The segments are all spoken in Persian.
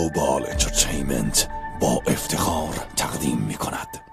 گلوبال انترتیمنت با افتخار تقدیم می کند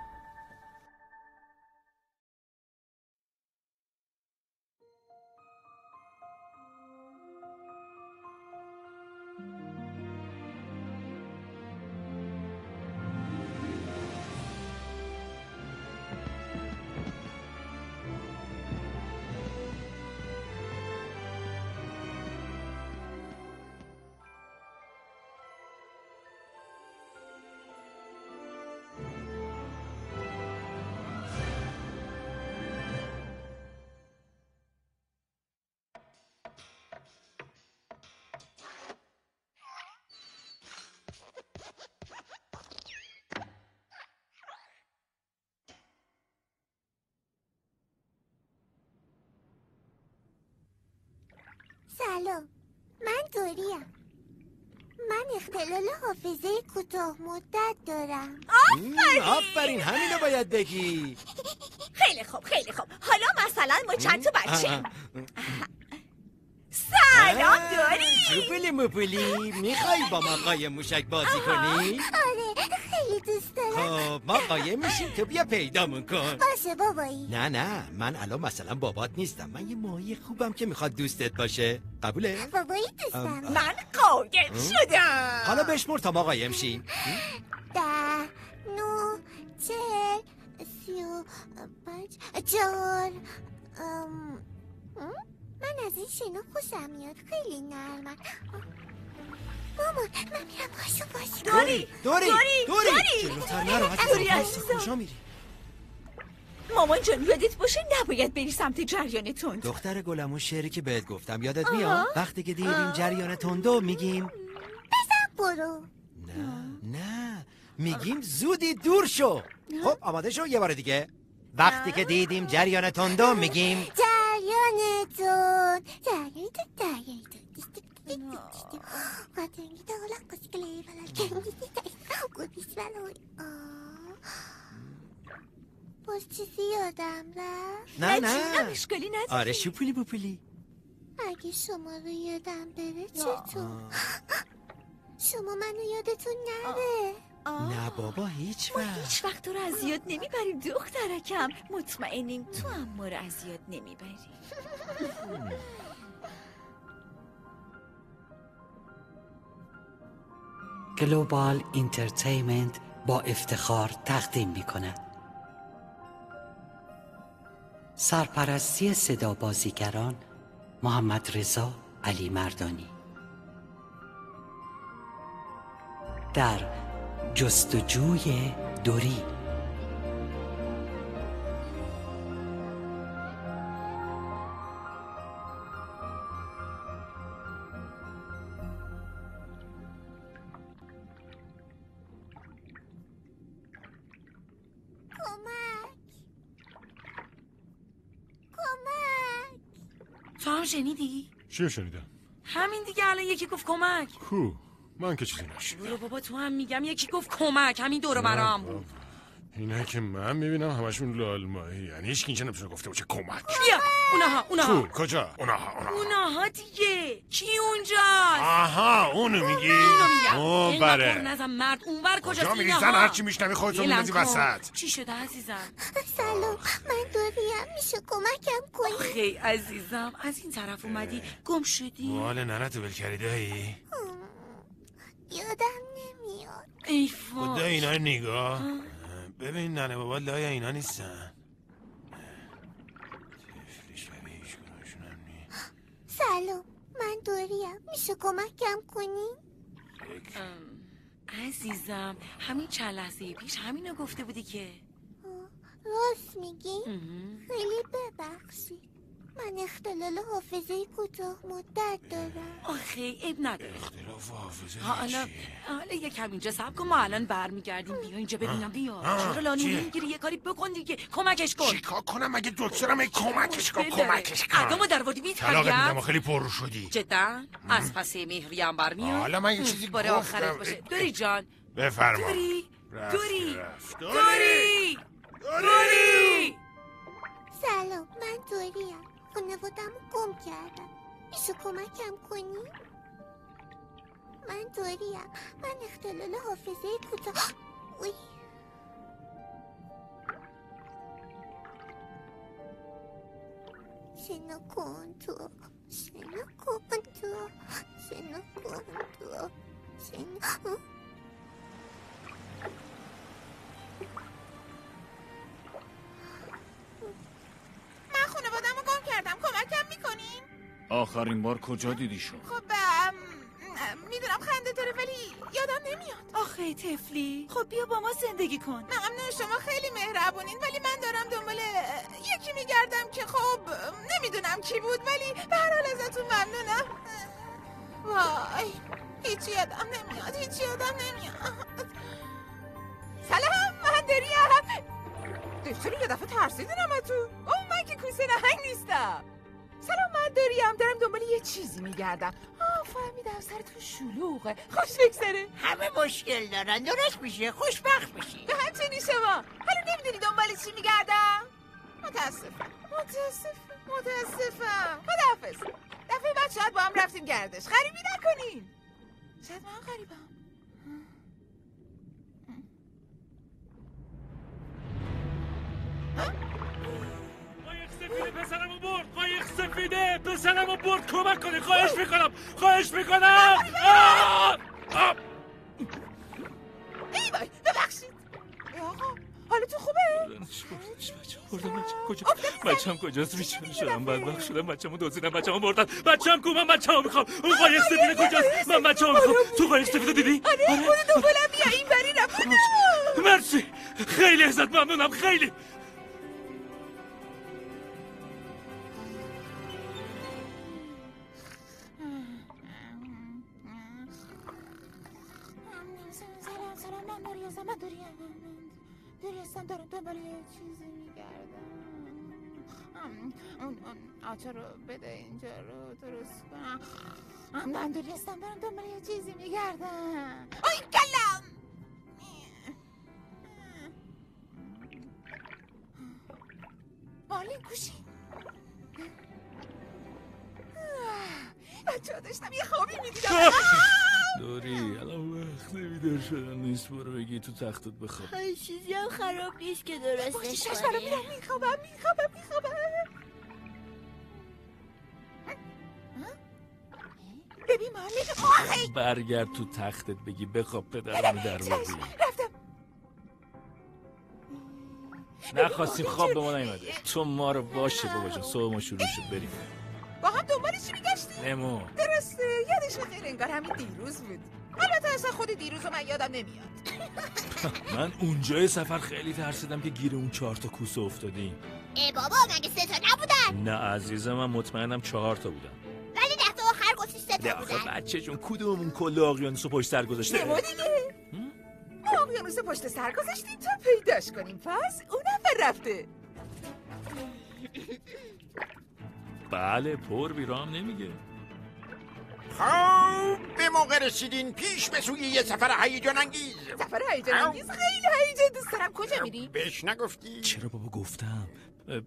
قایم موشک بازی کنی؟ آره خیلی دوست دارم. خب ما قایم میشیم تو بیا پیدامون کن. باشه بابایی. نه نه من الان مثلا بابات نیستم. من یه ماهی خوبم که می‌خواد دوستت باشه. قبوله؟ بابایی دوستم. من قایم شدم. حالا بشمر تا ما قایم شیم ده نو چهل سی و پنج چهار ام، ام؟ من از این شنو خوشم میاد. خیلی نرمن مامان من میرم باشو دوری دوری دوری جلوتر نرو دوری عزیزم. عزیزم. کجا میری؟ مامان جان یادت باشه نباید بری سمت جریان تند. دختر گلم اون شعری که بهت گفتم یادت میاد؟ وقتی که دیدیم جریان تندو میگیم برو. نه نه. میگیم زودی دور شو. خب آماده شو یه بار دیگه. وقتی که دیدیم جریان تندو میگیم جریانتون جریانتون جریانتون قطنگی دولا قسکلی بلا گویش بلا باز چیزی یادم رفت نه نه. نه اشکالی نداره آره شوپولی بوپولی اگه شما رو یادم بره چطور شما منو یادتون نره. نه بابا هیچ ما وقت. هیچ وقت تو رو از یاد نمی‌بریم دخترکم. مطمئنیم تو هم ما رو از یاد نمی‌بری. Glory Entertainment با افتخار تقدیم می کند سرپرستی صدا بازیگران محمد رضا علی مردانی. در جستجوی دوری چیه شنیدم؟ همین دیگه الان یکی گفت کمک. کو؟ من که چیزی نشیدم. برو بابا تو هم میگم یکی گفت کمک. همین دور برام بود. اینه که من می‌بینم همشون لال ماهی یعنی هیچ کی اینجا نمی‌تونه گفته باشه کمک. بیا. اونها اونها. کجا؟ اونها اونها. اونها دیگه. کی اونجاست؟ آها اونو میگی؟ اون بره نزن مرد اونور کجاست؟ کجا میری؟ زن هرچی میشنوی خودتو میندازی. وسط. چی شده عزیزم؟ سلام. من دوریم. میشه کمکم کنی؟ خیلی عزیزم از این طرف اومدی. گم شدی؟ مال ننتو ول کردی دایی یادم نمیاد. ای خدا وای اینا نگاه. ببین ننه بابا لای اینا نیستن. تفلی شبیه هیچ. سلام من دوریم. میشه کمکم کنی؟ عزیزم همین چند لحظه پیش همینو گفته بودی که. راست میگی. خیلی ببخشید. من اختلال حافظه کوتاه مدت دارم. آخه اب نداره. اختلاف حافظه حالا چیه؟ حالا یکم اینجا سب کن ما الان برمیگردیم. بیا اینجا ببینم بیا. آه، چرا لانه چیه؟ می‌گیری؟ یه کاری بکن دیگه. کمکش کن. چیکار کنم؟ مگه دکترم؟ کمکش کن. کمکش کن. ادامو در وادی میدم میترگم خیلی پر رو شدی. جدا؟ از پس مهری هم برمیاد؟ حالا من یه چیزی گفتم. آخرت باشه. دوری جان. بفرما. دوری. دوری. دوری. دوری. سلام من دوریم. خانوادم گم کردم. میشه کمکم کنی؟ من دوریم من اختلال حافظه کوتاه. اوی. شنو کن تو. شنو کن تو. شنو کن تو. شنو من خانوادم کردم. کمکم می‌کنین؟ آخرین بار کجا دیدیشون خب می‌دونم خنده داره ولی یادم نمیاد. آخه طفلی. خب بیا با ما زندگی کن. ممنون شما خیلی مهربونین ولی من دارم دنبال یکی میگردم که خب نمی‌دونم کی بود ولی به هر حال ازتون ممنونم. وای هیچی یادم نمیاد هیچی یادم نمیاد. سلام من دریم چرا یه دفعه ترسیدین همه تو اوه من که کوسه نهنگ نیستم. سلام من دریم دارم دنبال یه چیزی میگردم. آه فهمیدم سرتون شلوغه. خوش بگذره. همه مشکل دارن. درست میشه. خوشبخت میشی. به همچنین شما. حالا نمی‌دونی دنبال چی میگردم؟ متاسفم. متاسفم. متاسفم. خداحافظ. دفعه بعد شاید با هم رفتیم گردش. غریبی نکنین. شاید من غریبم. قایق سفیده پسرمو برد. قایق سفیده پسرمو برد. کمک کنی خواهش می‌کنم. خواهش می‌کنم! ای وای ببخشید. آقا حالتون خوبه؟ کجا بچم کجاست؟ بیچاره شدم. بدبخت شدم بچه‌مو دزدیدن بچه‌مو بردن بچه‌م کو؟ من بچه‌مو می‌خوام. اون قایق سفیده کجاست؟ من بچه‌مو می‌خوام. تو قایق سفیده دیدی؟ آره خود دنبالم بیا. این بری رفت مرسی. خیلی ازت ممنونم. خیلی. هستم من دوری دوری هستم دارم دنبال یه چیزی میگردم اون اون آچه رو بده اینجا رو درست کنم من دوری هستم دارم دنبال یه چیزی میگردم آی کلم مارلین کوشی بچه داشتم یه خوابی می‌دیدم دوری الان وقت بیدار شدن نیست برو بگی تو تختت بخواب چیزی هم خراب نیست که درستش پشتش برام میرم میخوابم میخوابم میخوابم. ببین آخی! برگرد تو تختت بگی بخواب پدرم در رفتم. نخواستیم خواب به ما نیومده. تو ما رو باشه بابا جان صبح ما شروع شد بریم. با هم دنبال چی میگشتی؟ نمو. درسته یادش خیر انگار همین دیروز بود. البته اصلا خود دیروز رو من یادم نمیاد. من اونجای سفر خیلی ترسیدم که گیر اون چهار تا کوسه افتادیم ای بابا مگه سه تا نبودن؟ نه عزیزم من مطمئنم چهار تا بودم ولی ده تا آخر گفتی سه تا آخه بودن. بچه جون کدوممون کل اقیانوس رو پشت سر گذاشته؟ نمو دیگه. ما اقیانوس پشت سر گذاشتیم تا پیداش کنیم. پس اون نفر رفته. بله پر بیرام نمیگه. خب به موقع رسیدین پیش به سوی یه سفر هیجان انگیز. سفر هیجان انگیز؟ خیلی هیجان دوست دارم. کجا میری؟ بهش نگفتی. چرا بابا گفتم؟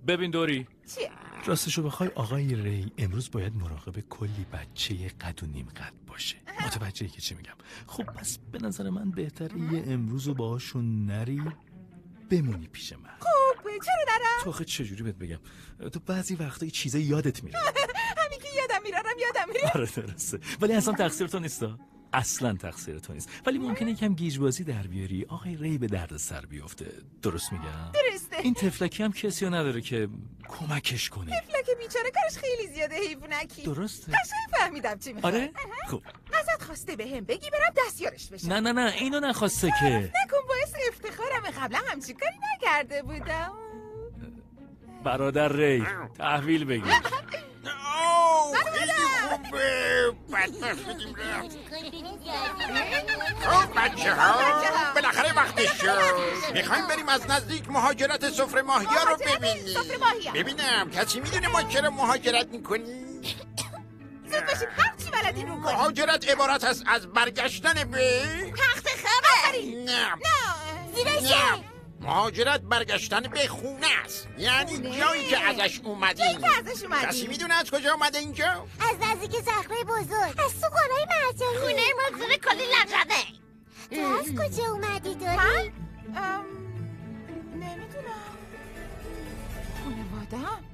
ببین دوری. چیه؟ راستشو بخوای آقای ری امروز باید مراقب کلی بچه قد و نیم قد باشه. متوجهی که چی میگم. خب پس به نظر من بهتره یه امروز رو باهاشون نری. بمونی پیش من. خب چرا نرم؟ تو آخه چجوری بهت بگم؟ تو بعضی وقتا یه چیزا یادت میره. همین که یادم میرم یادم میره. آره درسته. ولی اصلا تقصیر تو نیستا. اصلا تقصیر تو نیست. ولی ممکنه یکم گیجبازی در بیاری. آقای ری به درد سر بیفته. درست میگم؟ درسته. این تفلکی هم کسی نداره که کمکش کنه. که بیچاره کارش خیلی زیاده حیوانکی. درسته. قشنگ فهمیدم چی می‌خواد آره؟ خب. ازت خواسته به هم بگی برم دستیارش بشم. نه نه نه اینو نخواسته که. نکن باعث افتخارم قبلا همچین کاری نکرده بودم. برادر ری تحویل بگیر. بدبخت شدیم رفت خب بچه ها بالاخره وقتش شد. می‌خوایم بریم از نزدیک مهاجرت سفره ماهیا رو ببینیم. ببینم کسی می‌دونه ما چرا مهاجرت می‌کنیم؟ زود بلدین رو مهاجرت عبارت است از برگشتن به تخت خبر. نه. نه. زیرشه مهاجرت برگشتن به خونه است. یعنی خونه. جایی که ازش اومدین جایی که ازش اومدین. کسی می‌دونه از کجا اومده اینجا؟ از نزدیک صخره بزرگ. از تو قرای مرجانی. خونه ما زیر کلی لغمه تو از کجا اومدی داری؟ من؟ نمی‌دونم. خانوادم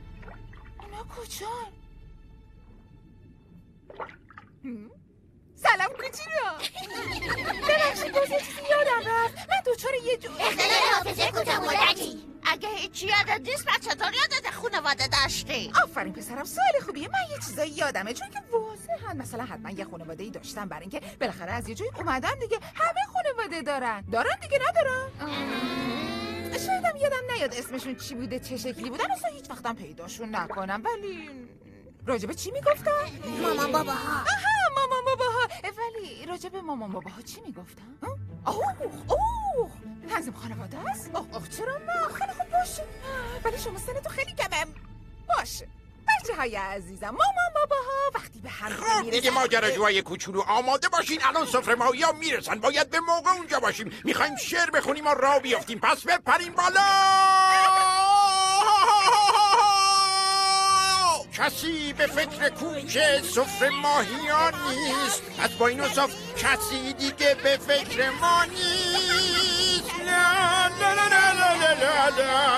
اونا کجا؟ سلام کوچولو. ببخشید باز یه چیزی یادم رفت. من دوچار یه جو اختلال حافظه کوتاه مدتی. اگه هیچی یادت نیست پس چطور یادت خانواده داشتی؟ آفرین پسرم سوال خوبیه من یه چیزایی یادمه چون که واضحا مثلا حتما یه خانواده ای داشتم برای اینکه بالاخره از یه جایی اومدم دیگه. همه خانواده دارن. دارن دیگه ندارن؟ شایدم یادم نیاد اسمشون چی بوده چه شکلی بودن. اصلا هیچ وقتم پیداشون نکنم. ولی راجبه چی می‌گفتن؟ مامان باباها. آها مامان باباها. ولی راجب مامان باباها چی می‌گفتن؟ اوه اوه. تنظیم خانواده است؟ اوه اوه چرا نه؟ خیلی خوب باشه. ولی شما سنتون خیلی کمه. باشه. بچه های عزیزم مامان باباها وقتی به هم خب دیگه ماجراجوهای کوچولو آماده باشین. الان سفره ماهی ها می‌رسن. باید به موقع اونجا باشیم. می‌خوایم شعر بخونیم و را بیافتیم. پس بپریم بالا! کسی به فکر کوچه سفر ماهیان نیست. از با این اصاف کسی دیگه به فکر ما نیست. لا لا لا لا لا لا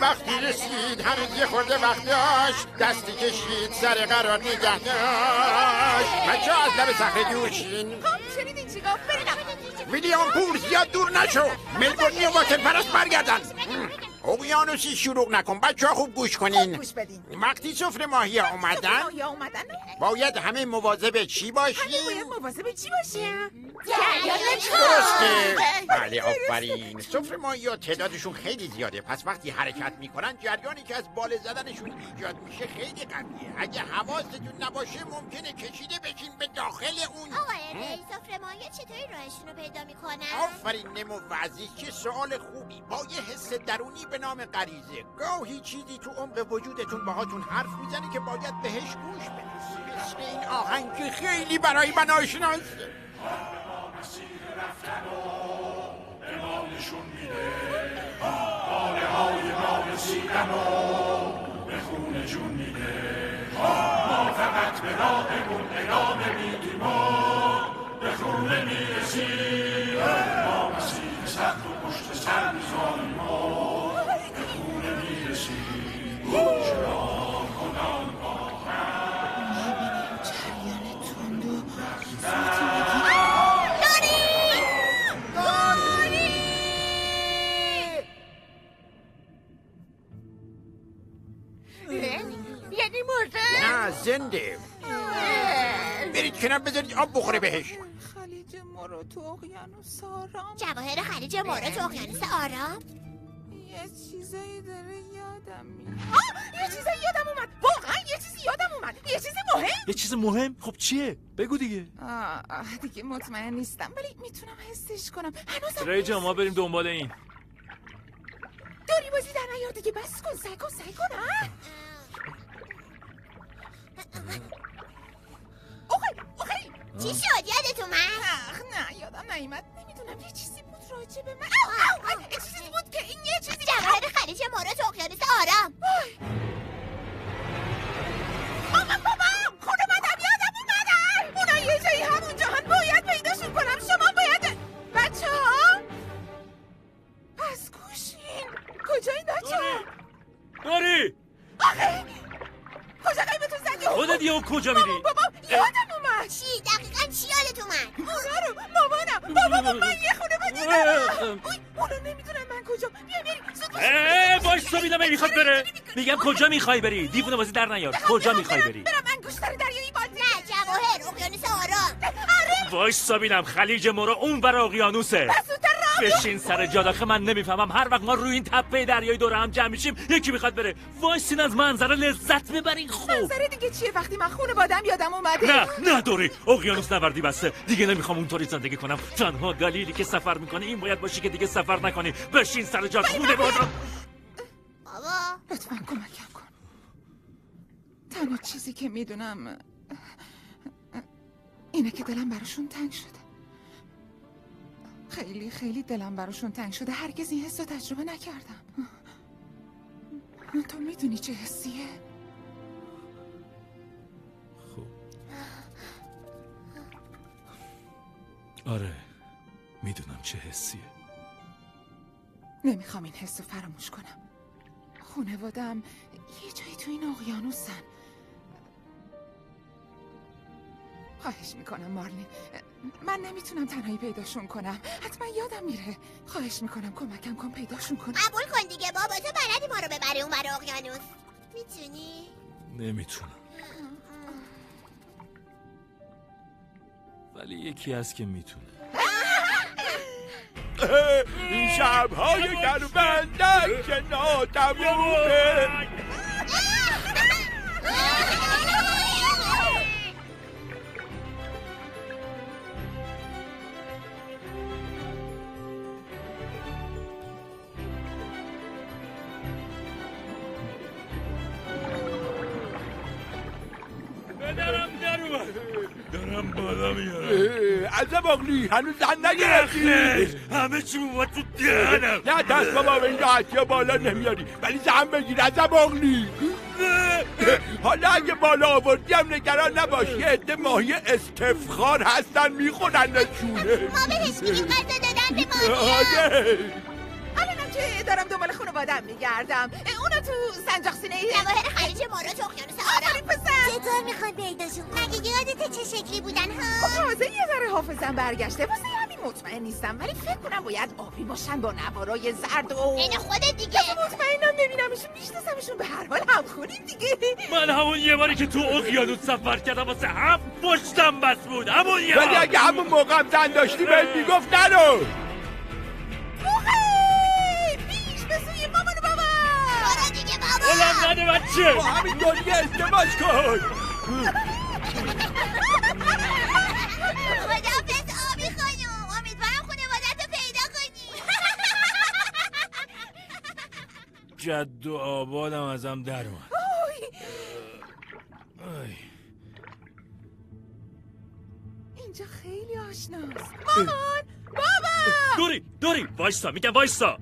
وقتی رسید هر یه خورده وقت داشت. دستی کشید سر قرار نگه داشت. بچه از لب صخره جوشین خب، شنیدین چی گفت؟ پور زیاد دور نشو. ملبورنی و واتن پرست برگردن. اقیانوسی شروع نکن. بچه ها خوب گوش کنین. گوش بدین. وقتی سفره ماهی ها اومدن باید همه مواظب چی همه باشیم؟ باید مواظب چی باشیم؟ درسته. بله آفرین. سفره ماهی ها تعدادشون خیلی زیاده. پس وقتی حرکت می‌کنن جریانی که از بالا زدنشون ایجاد میشه خیلی قویه. اگه حواستون نباشه ممکنه کشیده بشین به داخل اون. آقای ری سفره ماهی چطوری راهشون رو پیدا می‌کنن؟ آفرین نمو و عزیز چه سوال خوبی. با یه حس درونی به به نام غریزه هیچ چیزی تو عمق وجودتون باهاتون حرف می‌زنه که باید بهش گوش بدید این آهنگ خیلی برای من آشناست نشون میده آره های ما رسیدن به خون جون میده ما فقط به راهمون ادامه میدیم و به خونه می‌رسیم ما مسیر سخت و پشت سر میزانیم زنده برید کنار بذارید آب بخوره بهش. خلیج مارو تو اقیانوس آرام. جواهر خلیج مورد تو اقیانوس آرام. یه چیزایی داره یادم میاد. آه یه چیزایی یادم اومد. واقعا یه چیزی یادم اومد. یه چیز مهم. یه چیز مهم؟ خب چیه؟ بگو دیگه. آه آه، دیگه مطمئن نیستم ولی می‌تونم حسش کنم. هنوزم ری جان ما بریم دنبال این. داری بازی در نیار دیگه. بس کن سعی کن سعی کن ها؟ اوخی اوخی چی شد یادت اومد؟ اخ نه یادم نیومد نمی‌دونم یه چیزی بود راجع به من آه، یه چیزی بود که این یه چیزی جواهر خلیج مورد تو اقیانوس آرام مامان بابا خانوادم یادم اومدن اونا یه جایی همونجا هم باید پیداشون کنم شما باید بچه ها پس گوشین کجایی بچه ها داری آخه کجا قیمتون زدی؟ خودت یهو کجا میری؟ بابا یادم اومد. چی؟ دقیقا چی یادت اومد؟ رو مامانم بابا من یه خانواده دارم اوی، اونا نمی‌دونن من کجا بیا بریم زود باش. اه باش میدم می‌خواد بره. میگم کجا می‌خوای بری؟ دیوونه بازی در نیار. کجا می‌خوای بری؟ برم انگشتر دریایی بازی. نه جواهر اقیانوس آرام. باش بینم خلیج مرا اون بر اقیانوسه. بشین سر جا داخل من نمی‌فهمم. هر وقت ما روی این تپه دریایی دور هم جمع میشیم یکی می‌خواد بره. وایسین از منظره لذت ببرین. خوب منظره دیگه چیه؟ وقتی من خانوادم یادم اومده. نه نه دوری. اقیانوس نوردی بسته. دیگه نمی‌خوام اونطوری زندگی کنم. تنها دلیلی که سفر می‌کنه این باید باشی که دیگه سفر نکنی. بشین سر جا خونه بادم. بابا. لطفا کمکم کن. تنها چیزی که می‌دونم اینه که دلم براشون تنگ شده. خیلی خیلی دلم براشون تنگ شده. هرگز این حس رو تجربه نکردم. تو می‌دونی چه حسیه؟ آره می‌دونم چه حسیه. نمی‌خوام این حس رو فراموش کنم. خونوادم یه جایی تو این اقیانوسن. خواهش می‌کنم مارلین. من نمی‌تونم تنهایی پیداشون کنم. حتما یادم میره. خواهش می‌کنم کمکم کن پیداشون کنم. قبول کن دیگه بابا. تو بلدی ما رو ببری اون برای اقیانوس. می‌تونی؟ نمی‌تونم. ولی یکی هست که می‌تونه. این شبهای گرمندن که ناتمومه. بالا میارم عزب اغلی هنوز زن نگرفتی؟ همه چی اومد تو دهنم. نه دست بابا به این راحتی بالا نمیاری. ولی زن بگیر عزب اغلی حالا اگه بالا آوردی هم نگران نباش. یه عده ماهی استفخار هستن می‌خورن چونه ما بهش میگیم غذا دادن به آره. که دارم دنبال خانوادم میگردم. اونا تو سنجاق سینه ای. جواهر خلیج مارا تو اقیانوس آفرین پسر. چطور می‌خواد پیداشون؟ مگه یادت چه شکلی بودن ها؟ خب تازه یه ذره حافظم برگشته. واسه همین مطمئن نیستم ولی فکر کنم باید آبی باشن با نوارای زرد و عین خودت دیگه. مطمئنم ببینمشون میشناسمشون به هر حال هم خونیم دیگه. من همون یه باری که تو اقیانوس سفر کردم واسه هفت پشتم بس بود. همون یه ولی. اگه همون موقع هم زن داشتی بهت می‌گفت نرو. بلند نده بچه. با همین دنیا ازدواج کن. خدافز آبی خانم. امیدوارم خانوادت رو پیدا کنی. جد و آبادم ازم در اومد. اینجا خیلی آشناست. مامان بابا دوری دوری. وایسا میگم وایسا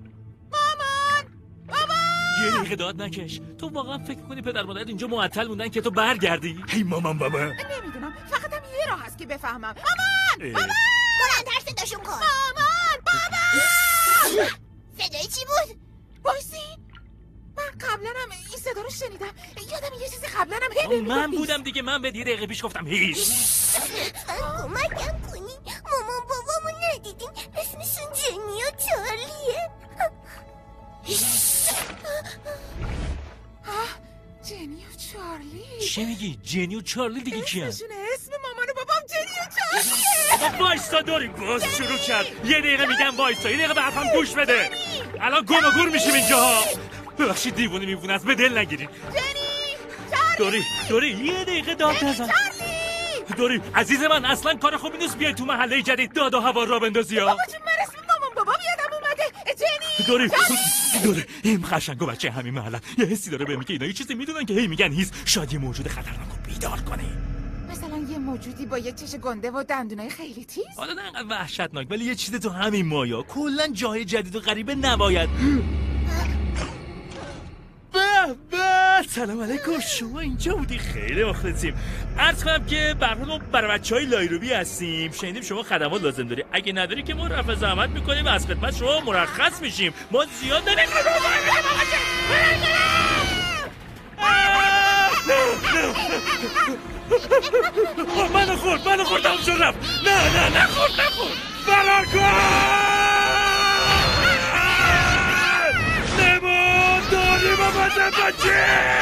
یه دقیقه داد نکش. تو واقعا فکر کنی پدر مادرت اینجا معطل موندن که تو برگردی؟ هی مامان بابا. نمی‌دونم. فقط هم یه راه هست که بفهمم. مامان! اه. بلندتر صداشون کن. مامان! بابا صدای چی بود؟ بایستی من قبلا هم این صدا رو شنیدم. یادم یه چیزی قبلا هم هی من بودم دیگه. من به یه دقیقه پیش گفتم هیچ. کمکم کنی. مامان بابامو ندیدین اسمشون جنی و چارلیه جنی و چارلی چه میگی؟ جنی و چارلی دیگه اسمشون اسم مامان و بابام جنی و چارلیه وایسا دوری باز شروع کرد. یه دقیقه میگم وایسا یه دقیقه به حرفم گوش بده. الان گم و گور میشیم اینجا ببخشید دیوونه میوونه از به دل نگیرید. جنی چارلی. دوری دوری یه دقیقه داد نزن. چارلی. دوری عزیز من اصلا کار خوبی نیست. بیای تو محله جدید داد و هوا را بندازی ها. بابا جون من اسم مامان بابام یادم اومده. جنی دوری دوری این قشنگ و بچه همین محله. یه حسی داره به میگه اینا یه چیزی می‌دونن که هی میگن هیس شاید یه موجود خطرناک رو بیدار کنه مثلا یه موجودی با یه چش گنده و دندونای خیلی تیز؟ حالا نه انقدر وحشتناک ولی یه چیز تو همین مایا. کلا جای جدید و غریبه نباید. سلام علیکم. شما اینجا بودی؟ خیلی مخلصیم. عرض کنم که برنامه برای بچه های لایروبی هستیم. شنیدیم شما خدمات لازم داری. اگه نداری که ما رفع زحمت می‌کنیم و از خدمت شما مرخص میشیم. ما زیاد نمی‌خوایم منو خورد منو خورد. رفت. نه نه نخورد نخورد. فرار کن! بابا بچه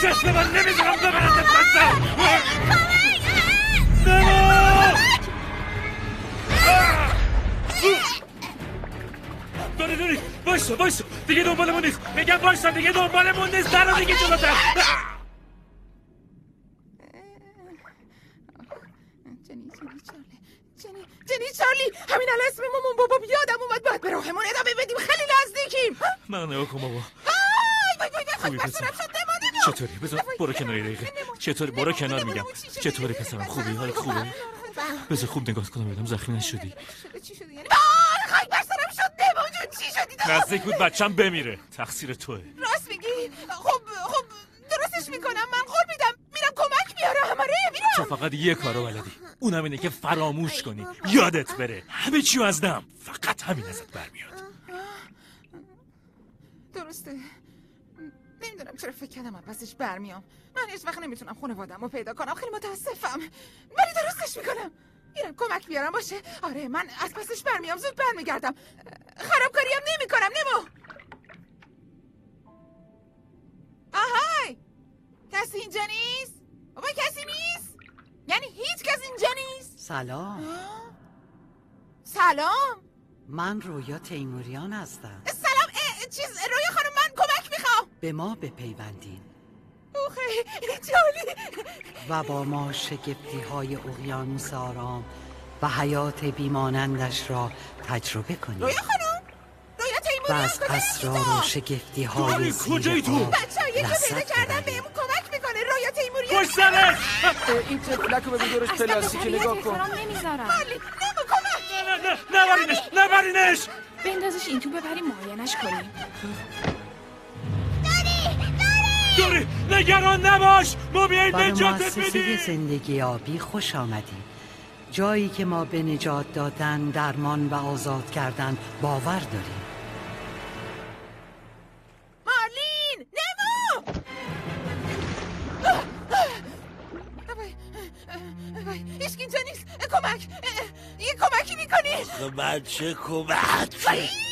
چشم من نمی‌ذارم ببرندت بچم دوری دوری وایسا وایسا. دیگه دنبالمون نیست. میگم وایسا دیگه دنبالمون نیست. در دیگه جلوتر جنی جنی چارلی جنی جنی چارلی. همین الان اسم مامان بابا یادم اومد. باید به راهمون ادامه بدیم. خیلی نزدیکیم. من نگاه کن بابا خوبی پسر. چطوری؟ بذار برو کنار یه دقیقه چطوری؟ برو کنار میگم. چطوری پسرم خوبی؟ حال خوبه. بذار خوب نگاه کنم ببینم زخمی نشدی. چی شده؟ یعنی نمو جون چی شدی؟ تو؟ نزدیک بود بچم بمیره. تقصیر توه. راست میگی؟ خب خب درستش می‌کنم. من قول میدم. میرم کمک میارم آره تو میرم فقط یه کارو بلدی. اونم اینه که فراموش کنی. یادت بره. همه چیو از دم. فقط همین ازت برمیاد. درسته. نمی‌دونم چرا فکر کردم پسش برمیام. من هیچ وقت نمی‌تونم خانوادم رو پیدا کنم. خیلی متاسفم. ولی درستش می‌کنم. میرم کمک بیارم باشه؟ آره من از پسش برمیام زود برمیگردم. خرابکاری هم نمی‌کنم نمو. آهای! کسی اینجا نیست؟ بابا کسی نیست؟ یعنی هیچ کس اینجا نیست؟ سلام. سلام. من رویا تیموریان هستم. سلام چیز رویا خانم من کمک می‌خوام. به ما بپیوندین. و با ما شگفتی های اقیانوس آرام و حیات بیمانندش را تجربه کنید رویا خانم رویا و از اسرار و شگفتی های داری، کجایی تو؟ بچه ها یکی پیدا کردن بهمون کمک می‌کنه رویا تیموری پشت سرش این تفلک رو ببین دورش پلاستیکی نگاه کن نمی‌ذارم مالی نمو کمک نه نه نبرینش نبرینش بندازش این تو ببریم معاینش کنیم دوری نگران نباش. ما بیاییم نجاتت میدیم زندگی آبی خوش آمدید جایی که ما به نجات دادن درمان و آزاد کردن باور داریم. مارلین نمو! هیچ اینجا نیست. کمک. یه کمکی می‌کنی؟ بچه کمک؟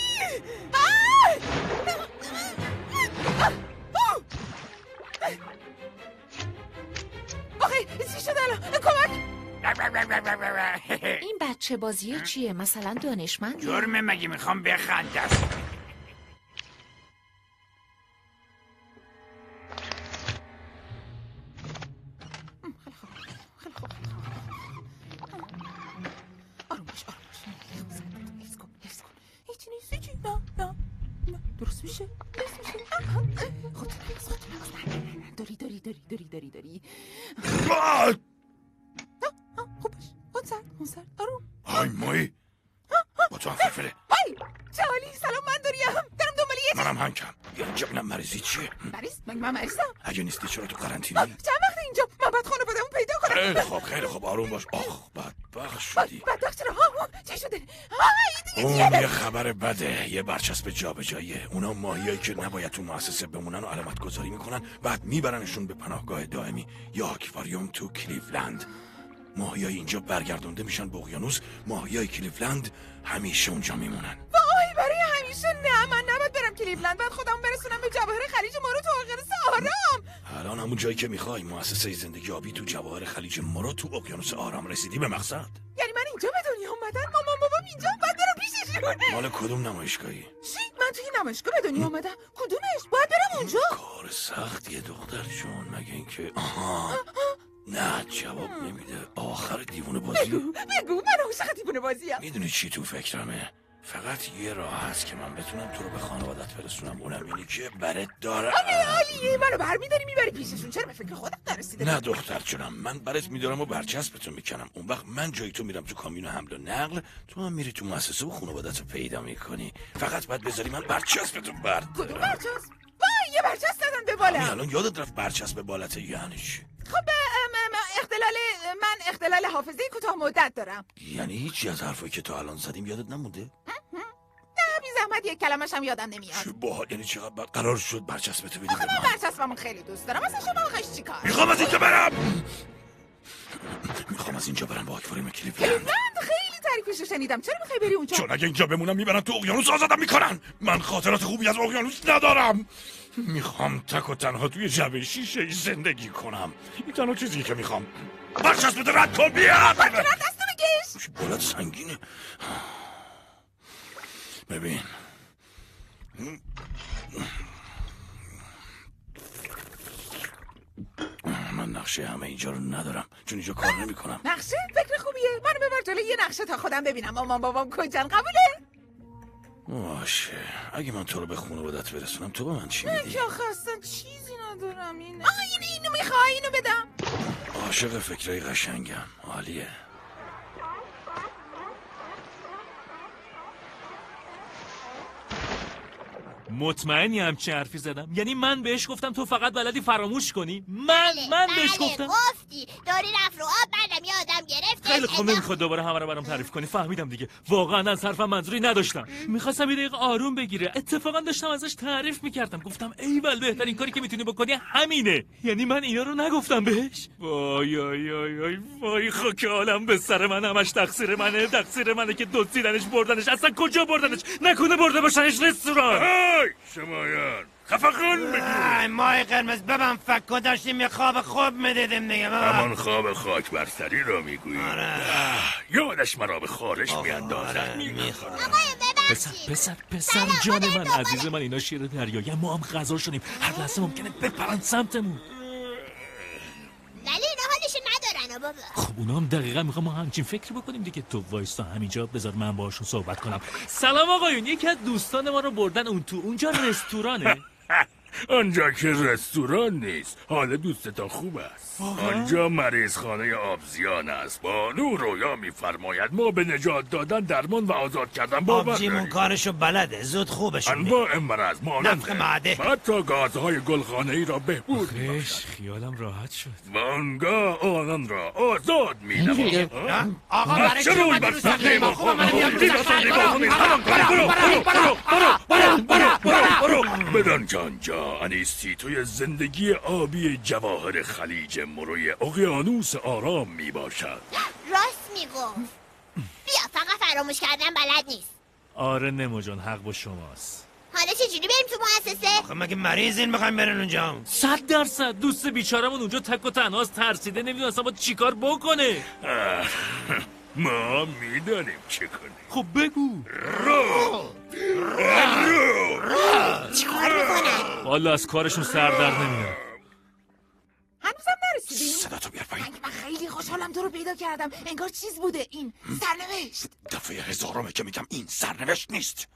بچه بازی چیه؟ مثلا دانشمند جرمه مگه می‌خوام بخندم؟ خبر بده. یه برچسب جابجاییه اونا ماهیایی که نباید تو مؤسسه بمونن و علامت گذاری می‌کنن بعد میبرنشون به پناهگاه دائمی یا آکواریوم تو کلیفلند. ماهیای اینجا برگردونده میشن به اقیانوس. ماهیای کلیفلند همیشه اونجا میمونن. وای برای همیشه نه. من نباید برم کلیفلند. بعد خودم برسونم به جواهر خلیج مارو تو اقیانوس آرام. الان همون جایی که می‌خوای. مؤسسه زندگی آبی تو جواهر خلیج مارو تو اقیانوس آرام رسیدی به مقصد. یعنی من اینجا به دنیا اومدن مامان بابام اینجا باید برم مال کدوم نمایشگاهی؟ چی من توی نمایشگاه به دنیا اومدم. کدومش؟ باید برم اونجا. کار سختیه دختر جون مگه اینکه آها. نه جواب نمیده. آخر دیوونه بازی. بگو بگو. من عاشق دیوونه بازیم. می‌دونی چی تو فکرمه؟ فقط یه راه هست که من بتونم تو رو به خانوادت برسونم. اونم اینی که برت دارم. آره عالیه منو برمیداری می‌بری پیششون. چرا به فکر خودت نرسیده نه دختر جونم من برات میدارم و برچسبتون می‌کنم. اون وقت من جای تو میرم تو کامیون حمل و نقل. تو هم میری تو مؤسسه و خانوادت رو پیدا می‌کنی. فقط باید بذاری من برچسبتون کدوم بردارم برچسب؟ وای یه برچسب دادن به بالا. الان یادت رفت برچسب بالته یعنی چی خب اختلال من اختلال حافظه کوتاه مدت دارم. یعنی هیچی از حرفایی که تا الان زدیم یادت نمونده؟ نه بی زحمت یک کلمش هم یادم نمیاد. چه باحال یعنی چقدر بعد قرار شد برچسبتو بدی به من برچسبمو خیلی دوست دارم. مثلا شما آخش چیکار می‌خوام از اینجا برم. می‌خوام از اینجا برم با آکواریوم خیلی تعریفش شنیدم. چرا می‌خوای بری اونجا؟ چون اگه اینجا بمونم می‌برن تو اقیانوس آزادم می‌کنن. من خاطرات خوبی از اقیانوس ندارم. می‌خوام تک و تنها توی جبه شیشه زندگی کنم. این تنها چیزی که می‌خوام. برچسبت رد کن بیا. دستو بکش. بالات سنگینه. ببین. من نقشه همه اینجا رو ندارم. چون اینجا کار نمی‌کنم. نقشه؟ فکر خوبیه. منو ببر جلو یه نقشه تا خودم ببینم. مامان بابام کجان؟ قبوله؟ باشه. اگه من تو رو به خونه بودت برسونم تو به من چی من میدی؟ که آخه اصلا چیزی ندارم. این آه اینو اینو می‌خوای؟ اینو بدم. عاشق فکرای قشنگم. عالیه. مطمئنی همچی حرفی زدم؟ یعنی من بهش گفتم تو فقط بلدی فراموش کنی؟ من من بهش گفتم؟ گفتی. داری رفت رو آب بعدم یه آدم گرفت خیلی خوب نمی‌خواد دوباره همه رو برام تعریف کنی. فهمیدم دیگه. واقعا از حرفم منظوری نداشتم. می‌خواستم یه دقیقه آروم بگیره. اتفاقا داشتم ازش تعریف می‌کردم. گفتم ایول بهترین کاری که می‌تونی بکنی همینه. یعنی من اینا رو نگفتم بهش. وای وای وای وای وای خاک عالم به سر من. همش تقصیر منه تقصیر منه که دزدیدنش بردنش. اصلا کجا بردنش؟ نکنه برده باشنش رستوران. شمایان. خفقان بگیر مای قرمز ببن فکو داشتیم یه خواب خوب می‌دیدیم دیگه همان خواب خاک بر سری را می‌گویی یادش مرا به خارش میاندازد. پسر پسر پسر جان من عزیز من اینا شیر دریایی ما هم غذا شدیم هر لحظه ممکنه بپرن سمتمون. ولی اینا حالشو ندارن بابا. خب اونا هم دقیقا می‌خوام ما همچین فکر بکنیم دیگه. تو وایستا همینجا بذار من باشون صحبت کنم. سلام آقایون یکی از دوستان ما رو بردن اون تو اونجا رستورانه. آنجا که رستوران نیست حال دوستتان خوب است آنجا مریض خانه آبزیان است بانو رویا میفرماید ما به نجات دادن درمان و آزاد کردن باور آبجیمون کارشو بلده زود میده. انواع مرض مانند نفخ معده. حتی گازهای گلخانه ای را بهبود خیش خیالم راحت شد وانگاه آنان را آزاد می آقا برای چرا اومدی رو ما آمدی صحنه. صحنه ما برو، خواهم برو، برو، برو، برو، برو، برو، برو، برو، برو، انیستی توی زندگی آبی جواهر خلیج مروی اقیانوس آرام می باشد. راست می‌گفت. بیا فقط فراموش کردن بلد نیست. آره نمو جان حق با شماست. حالا چجوری بریم تو مؤسسه؟ آخه مگه مریضین می‌خوایم برن اونجا؟ صد درصد. دوست بیچارمون اونجا تک و تنهاست ترسیده نمی‌دونه اصلا باید چیکار بکنه. ما می‌دانیم چه کنیم. خب بگو. رو چیکار می‌کنن؟ والا از کارشون سر در نمیاد. هنوزم نرسیدیم صدا تو بیار پایین. من خیلی خوشحالم تو رو پیدا کردم. انگار چیز بوده این. سرنوشت. دفعه هزارمه که میگم این سرنوشت نیست.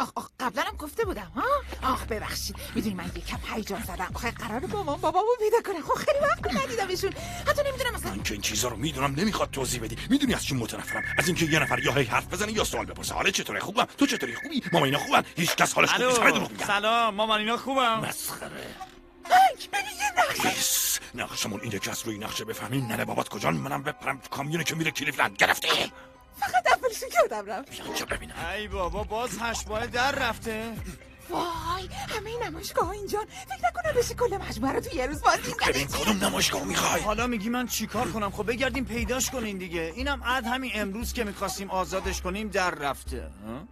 آخ آخ قبلا هم گفته بودم ها؟ آخ ببخشید. می‌دونی من یکم هیجان زدم. آخه قرار مامان بابامو پیدا کنه. خب خیلی وقت ندیدمشون حتی نمی‌دونم مثلا من که این چیزا رو می‌دونم نمی‌خواد توضیح بدی. می‌دونی از چی متنفرم؟ از اینکه یه نفر یا هی حرف بزنه یا سوال بپرسه. حالا چطوره؟ خوبم؟ تو چطوری؟ خوبی؟ ماما اینا خوبن؟ هیچ کس حالش خوب نیست. سلام. مامان اینا خوبم مسخره. یه نقشمون اینه که از روی نقشه بفهمیم ننه بابات کجان. منم بپرم تو کامیونی که میره کلیفلند. گرفته فقط اولشو یادم رفت. اینجا ببینم. ای بابا باز هشت ماه در رفته. وای همه این نمایشگاه اینجا. فکر نکنم بشه کل مجموعه رو تو یه روز بازی ببین کدوم نمایشگاه می‌خوای؟ حالا میگی من چیکار کنم؟ خب بگردیم پیداش کنین دیگه. اینم عد همین امروز که می‌خواستیم آزادش کنیم در رفته. ها؟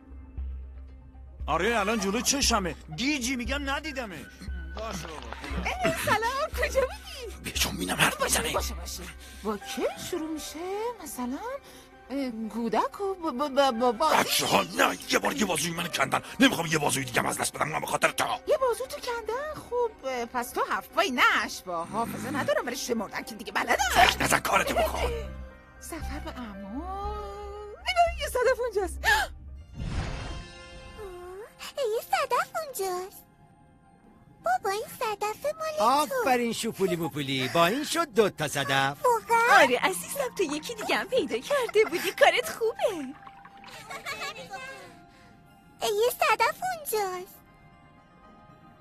آره الان جلو چشمه. گیجی میگم ندیدمش. باشه بابا سلام کجا میگی؟ بیا چون مینم حرف بزنه باشه باشه. با کی شروع میشه؟ مثلا اه، گودک و با با. بچه ها نه یه بار یه بازوی من کندن. نمی‌خوام یه بازوی دیگه از دست بدم من به خاطر تو. یه بازو تو کندن؟ خوب پس تو هفت پای نش با حافظه ندارم ولی شمردن که دیگه بلدم. فکر نزن کارتو بکن. سفر به اما نگاه یه صدف اونجاست. یه صدف اونجاست. بابا این صدف مال تو. آفرین شوپولی موپولی. با این شد دو تا صدف. واقعا آره عزیزم تو یکی دیگه هم پیدا کرده بودی کارت خوبه یه صدف اونجاست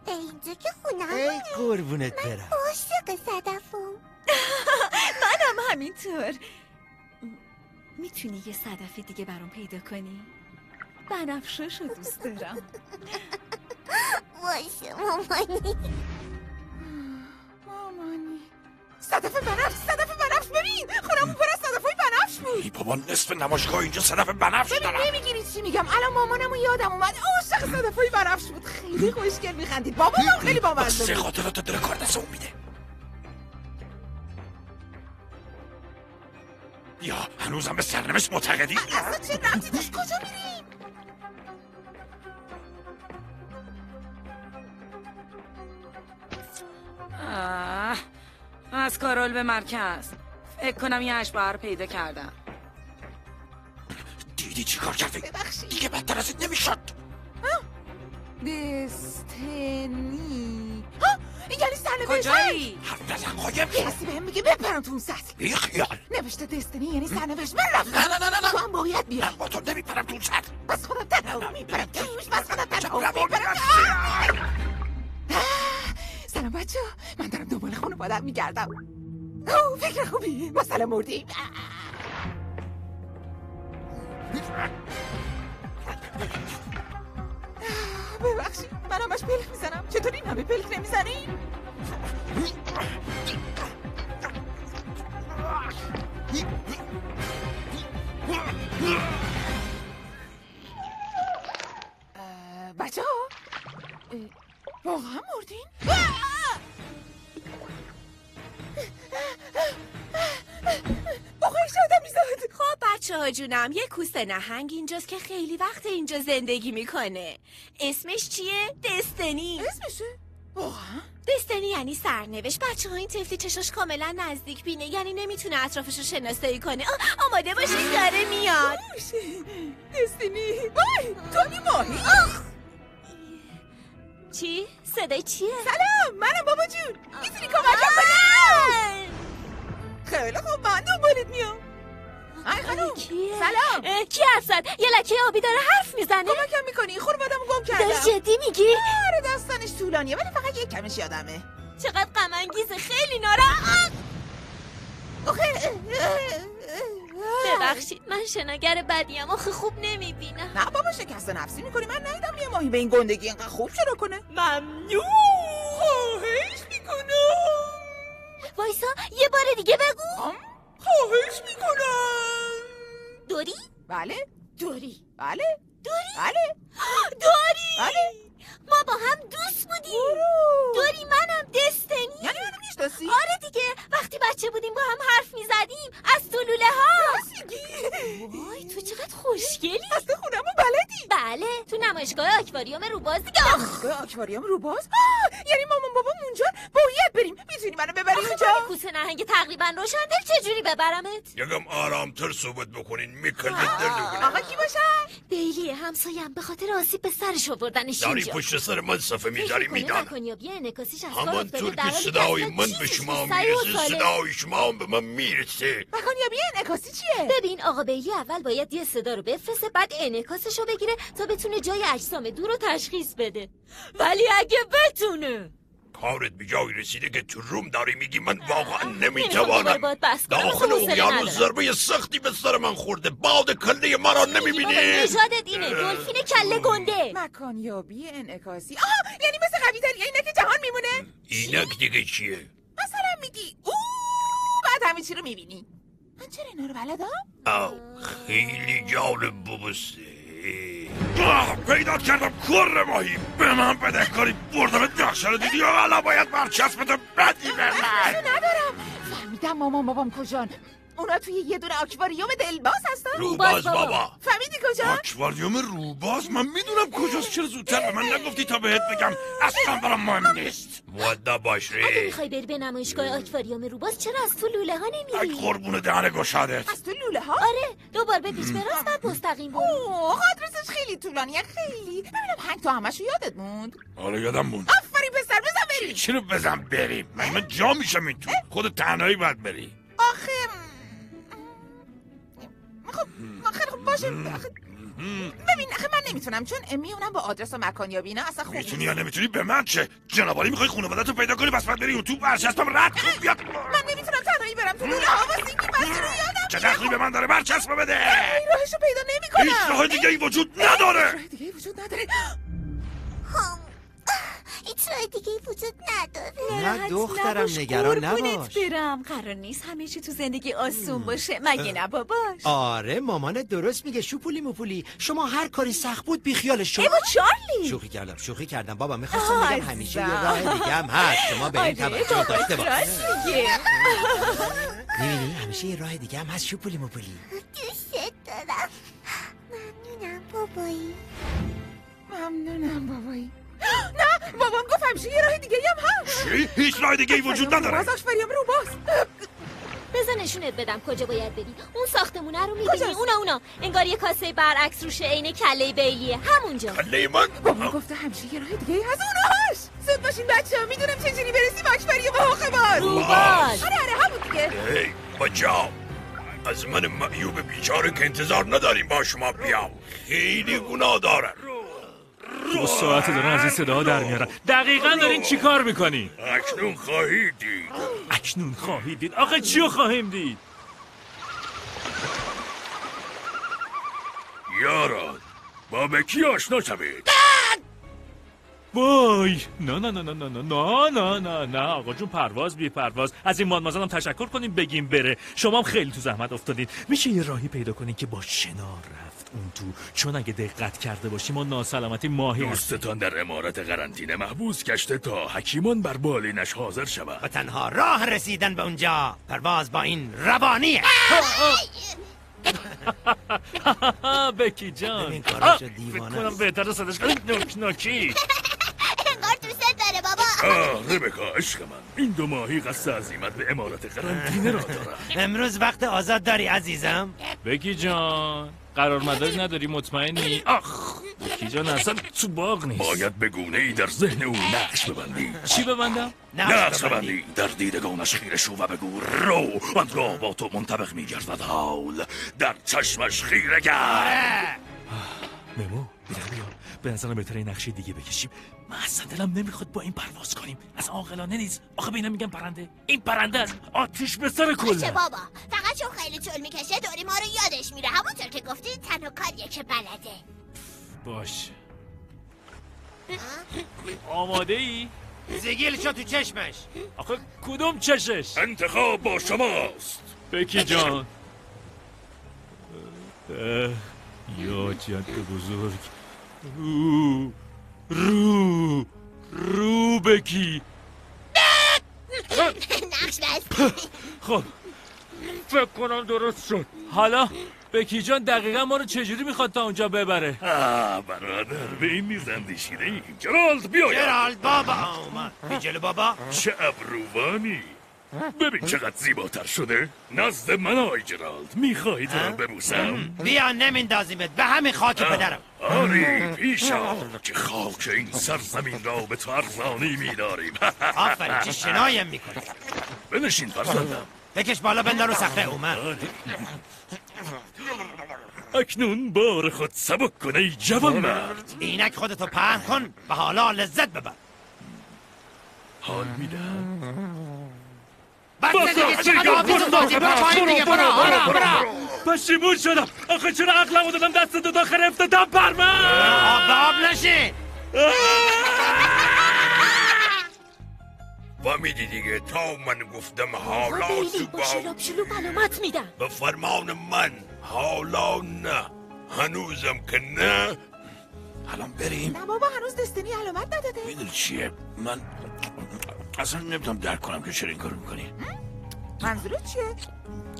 اینجا که خونه ای قربونت برم عاشق صدفم منم همینطور می‌تونی یه صدف دیگه برام پیدا کنی؟ بنفشش رو دوست دارم باشه مامانی صدف بنفش صدف بنفش ببین خونمون پر از صدفای بنفش بود. ای بابا نصف نمایشگاه اینجا صدف بنفش ببین نمی‌گیری چی میگم؟ الان مامانم یادم اومد. عاشق صدفای بنفش بود. خیلی خوشگل میخندید. بابا هم خیلی بامزه بود خاطرات داره کار دست اون میده. یا هنوزم به سرنوشت معتقدی؟ اصلا چه رفتی داشت؟ کجا میری؟ آه. از کارول به مرکز. فکر کنم یه اشباه رو پیدا کردم. دیدی چی کار کردی؟ دیگه بدتر از این نمی‌شد دستنی. ها؟ این یعنی سرنوشت کجایی؟ حرف نزن قایم یه حسی بهم میگه بپرم تو اون سطل. بی خیال. نوشته دستنی یعنی سرنوشت من رفتم. نه نه نه نه نه. تو هم باید بیای. من با تو نمیپرم تو سطح بس خودم تنها میپرم. توش بس خودم تنها میپرم. سلام بچه. من دارم دنبال خانوادم میگردم. اوه فکر خوبی. مثلا مردیم ببخشید من همش پلک می‌زنم. چطور این همه پلک نمی‌زنی؟ بچه واقعا مردین؟ آقای شادم میزاد خب بچه ها جونم یه کوسه نهنگ اینجاست که خیلی وقت اینجا زندگی می‌کنه. اسمش چیه؟ دستنی. اسمشه؟ واقعا؟ دستنی یعنی سرنوشت. بچه ها این طفلی چشاش کاملا نزدیک بینه یعنی نمی‌تونه اطرافش رو شناسایی کنه. آماده باشید داره میاد. دستنی. وای تو ماهی؟ چی؟ صدای چیه؟ سلام منم بابا جون. می‌تونی کمکم کنی؟ خیلی خوب من دنبالت میام. ای خانوم سلام. کی زد؟ یه لکه آبی داره حرف می‌زنه. کمکم می‌کنی؟ خانوادم گم کردم. داری جدی میگی؟ آره داستانش طولانیه ولی فقط یک کمش یادمه چقدر غم خیلی ناراحت. ببخشید من شناگر بدیم آخه خوب نمی‌بینم. نه بابا شکست نفسی می‌کنی. من ندیدم یه ماهی به این گندگی اینقدر خوب شروع کنه. ممنون. خواهش می‌کنم. وایسا یه بار دیگه بگو. خواهش می‌کنم. دوری؟ بله. دوری. بله. دوری؟ بله. دوری! بله. ما با هم دوست بودیم. دوری منم دستنی. یعنی منو می‌شناسی؟ آره دیگه. وقتی بچه بودیم با هم حرف می‌زدیم. از تو لوله ها وای تو چقدر خوشگلی. از تو خونمو بلدی. بله. تو نمایشگاه آکواریوم روباز. دیگه نمایشگاه آکواریوم روباز؟ یعنی مامان بابام اونجا باید بریم. می‌تونی منو ببری اونجا؟ کوسه نهنگ تقریبا روشن دل چجوری ببرمت؟ یکم آرامتر صحبت بکنین. میکلید دل آقا کی باشن؟ بیلی همسایم به خاطر آسیب به سرش آوردنش اینجا پشت سر من صفه می‌ذاری می‌دانم همانطور که صدای من به شما می‌رسه. صدای شما هم به من می‌رسه. مکانیابی انعکاسی چیه؟ ببین آقا بیلی اول باید یه صدا رو بفرسته بعد انعکاسش رو بگیره تا بتونه جای اجسام دور رو تشخیص بده. ولی اگه بتونه. کارت به جایی رسیده که تو روم داری میگی من واقعا نمی‌توانم. داخل اقیانوس. ضربه سختی به سر من خورده. باد کله مرا نمی‌بینی؟ نژادت اینه. دلفین کله گنده. مکانیابی انعکاسی. آه یعنی مثل قوی ترین اینه که جهان میمونه؟ اینک دیگه چیه؟ مثلا میگی او بعد همه چی رو می‌بینی. من چرا اینا رو بلدم؟ خیلی جالب ببسته آه، پیدا کردم کر ماهی. به من بدهکاری بردم نقشه رو دیدی حالا باید برچسبت بدی به من. ندارم. فهمیدم مامان بابام کجان. اونا توی یه دونه آکواریوم دلباز هستن روباز بابا. فهمیدی کجا؟ آکواریوم روباز؟ من می‌دونم کجاست. چرا زودتر به من نگفتی تا بهت بگم؟ اصلا برام مهم نیست. مودب باش اگه ری می‌خوای بری به نمایشگاه آکواریوم روباز چرا از تو لوله ها ای نمیری قربون دهن گشادت. از تو لوله ها؟ آره. دوبار به پیش براست بعد مستقیم برو اوه آدرسش خیلی طولانیه خیلی. ببینم هنگ تو همشو یادت موند. آره یادم موند. آفرین پسر بزن بریم. چرا بزن؟ بریم. من من جا میشم این تو. خود تنهایی باید بری. آخه خب خیلی خب باشه. آخه ببین آخه من نمی‌تونم چون امی اونم با آدرس و مکانیابی اینا اصلا خوب می‌تونی یا نمی‌تونی؟ به من چه؟ جنابالی می‌خوای خانوادت رو پیدا کنی؟ بس بعد بری تو برچسبم رد کن بیاد. من نمی‌تونم تنهایی برم. تو لوله ها اینکه مسیر رو یادم چه دخلی به من داره؟ برچسب بده. این راهشو پیدا نمی‌کنم. هیچ راه دیگه ای وجود نداره. راه دیگه وجود نداره. هیچ راه دیگه وجود نداره. نه دخترم نباش، نگران نباش. برم. قرار نیست همه چی تو زندگی آسون باشه. مگه نه باباش؟ آره مامانت درست میگه. شوپولی موپولی. شما هر کاری سخت بود بیخیالش شو. ایوا چارلی. شوخی کردم شوخی کردم. بابا می‌خواستم بگم همیشه یه راه. دیگه هم هست. شما به این آره، توجه بابا، داشته باش. می‌بینی همیشه یه راه دیگه هم هست. شوپولی موپولی. دوست دارم. ممنونم بابایی. ممنونم بابایی. نه بابام گفت همیشه یه راه دیگه هم هست. چی؟ هیچ راه دیگه ای وجود نداره. باز آشفریام رو باز. بذار نشونت بدم کجا باید بری. اون ساختمونه رو می‌بینی؟ اونا اونا. انگار یه کاسه برعکس روشه عین کله بیلیه. همونجا. کله من؟ بابا گفته همیشه یه راه دیگه از اونهاش زود باشین بچه ها می‌دونم چجوری برسیم آشفریام حقه باز روباز. آره آره همون دیگه. هی بچا از من معیوب بیچاره که انتظار نداریم با شما بیام. خیلی گناه دارن دو ساعت دارن از این صداها در میارن. دقیقا دارین چی کار می‌کنی؟ اکنون خواهید دید. اکنون خواهید دید. آخه چیو خواهیم دید؟ یاران با بکی آشنا شوید؟ وای! نه نه نه نه نه نه نه نه نه نه. آقا جون پرواز بی پرواز از این مادمازل هم تشکر کنیم بگیم بره. شما هم خیلی تو زحمت افتادید میشه یه راهی پیدا کنین که با شنار رفت اون تو. چون اگه دقت کرده باشیم ما ناسلامتی ماهی هستیم. دوستتان در امارت قرنطینه محبوس گشته تا حکیمان بر بالینش حاضر شود. و تنها راه رسیدن به اونجا پرواز با این روانیه. بکی جان. ببین کاراشو آه، دیوانه فکر کنم بهتر صداش کنیم نوک نوکی. آه ربکا عشق من. این دو ماهی قصد عزیمت به امارت قرنطینه را دارم. امروز وقت آزاد داری عزیزم؟ بکی جان. قرار مدار نداری مطمئنی؟ آخ بکی جان اصلا تو باغ نیست. باید به گونه ای در ذهن او نقش ببندی. چی ببندم؟ نقش ببندی. در دیدگانش خیره شو و بگو رو. آنگاه با تو منطبق میگردد حال. در چشمش خیره گرد. ممو بیدر به نظرم بهتره نقشه دیگه بکشیم. من اصلا دلم نمی‌خواد با این پرواز کنیم. از عاقلانه نیست. آخه به اینا میگم پرنده. این پرنده از آتیش به سر کله. بابا. فقط چون خیلی طول می‌کشه دوری ما رو یادش میره. همونطور که گفتی تنها کاریه که بلده. باش آماده ای؟ زگیل شو تو چشمش. آخه کدوم چشش؟ انتخاب با شماست. بکی جان. یا جد بزرگ. رو رو رو بکی. نقش خب فکر کنم درست شد. حالا بکی جان دقیقا ما رو چجوری می‌خواد تا اونجا ببره؟ آه برادر به این نیز اندیشیده ای جرالد بیاید. جرالد بابا اومد. بی جلو بابا. چه ابروانی. ببین چقدر زیباتر شده. نزد من آی جرالد. می‌خواهی تو رو ببوسم؟ بیا نمیندازیمت. به همین خاک پدرم. آری پیشا. که خاک این سرزمین را به تو ارزانی میداریم. آفرین چه شنایم می‌کنی. بنشین فرزندم. بکش بالا بندار رو صخره اومد. اکنون بار خود سبک کن ای جوان مرد اینک خودتو پهن کن و حالا لذت ببر. حال میدم. بس دیگه چقدر آبیز بازی برو پایین دیگه برو برو برو پشیمون شدم. آخه چرا عقلمو دادم دست دو داخل افتادم؟ بر من آب به آب نشین. و میدی دیگه تا من گفتم حالا با شلوب شلوب علامت میدم. به فرمان من. حالا نه. هنوزم که نه. الان بریم. نه بابا هنوز دستنی علامت نداده. می‌دونی چیه؟ من اصلا نمی‌تونم درک کنم که چرا این کارو می‌کنی. منظورت چیه؟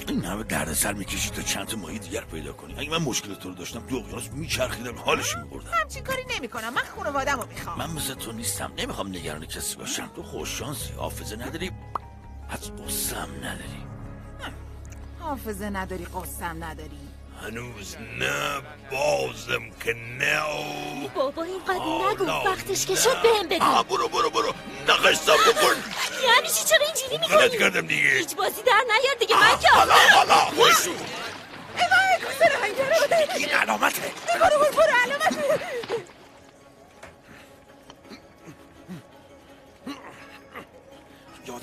این همه درد سر می‌کشی تا چند تا ماهی دیگر پیدا کنی. اگه من مشکل تو رو داشتم دو اقیانوس میچرخیدم حالش میبردم همچین کاری نمی‌کنم. من خانوادم رو می‌خوام. من مثل تو نیستم. نمی‌خوام نگران کسی باشم. تو خوششانسی حافظه نداری. از قصم نداری. حافظه نداری قصم نداری. هنوز نه بازم که نه. بابا اینقدر نگو. وقتش که شد بهم بده. آه، برو برو برو. نقشتم بکن. یعنی چی؟ چرا اینجوری غلط می‌کنی کردم دیگه. هیچ بازی در نیار دیگه من که حالا حالا خوشو ایوه کوسه رو هنگره بده این علامته. برو برو برو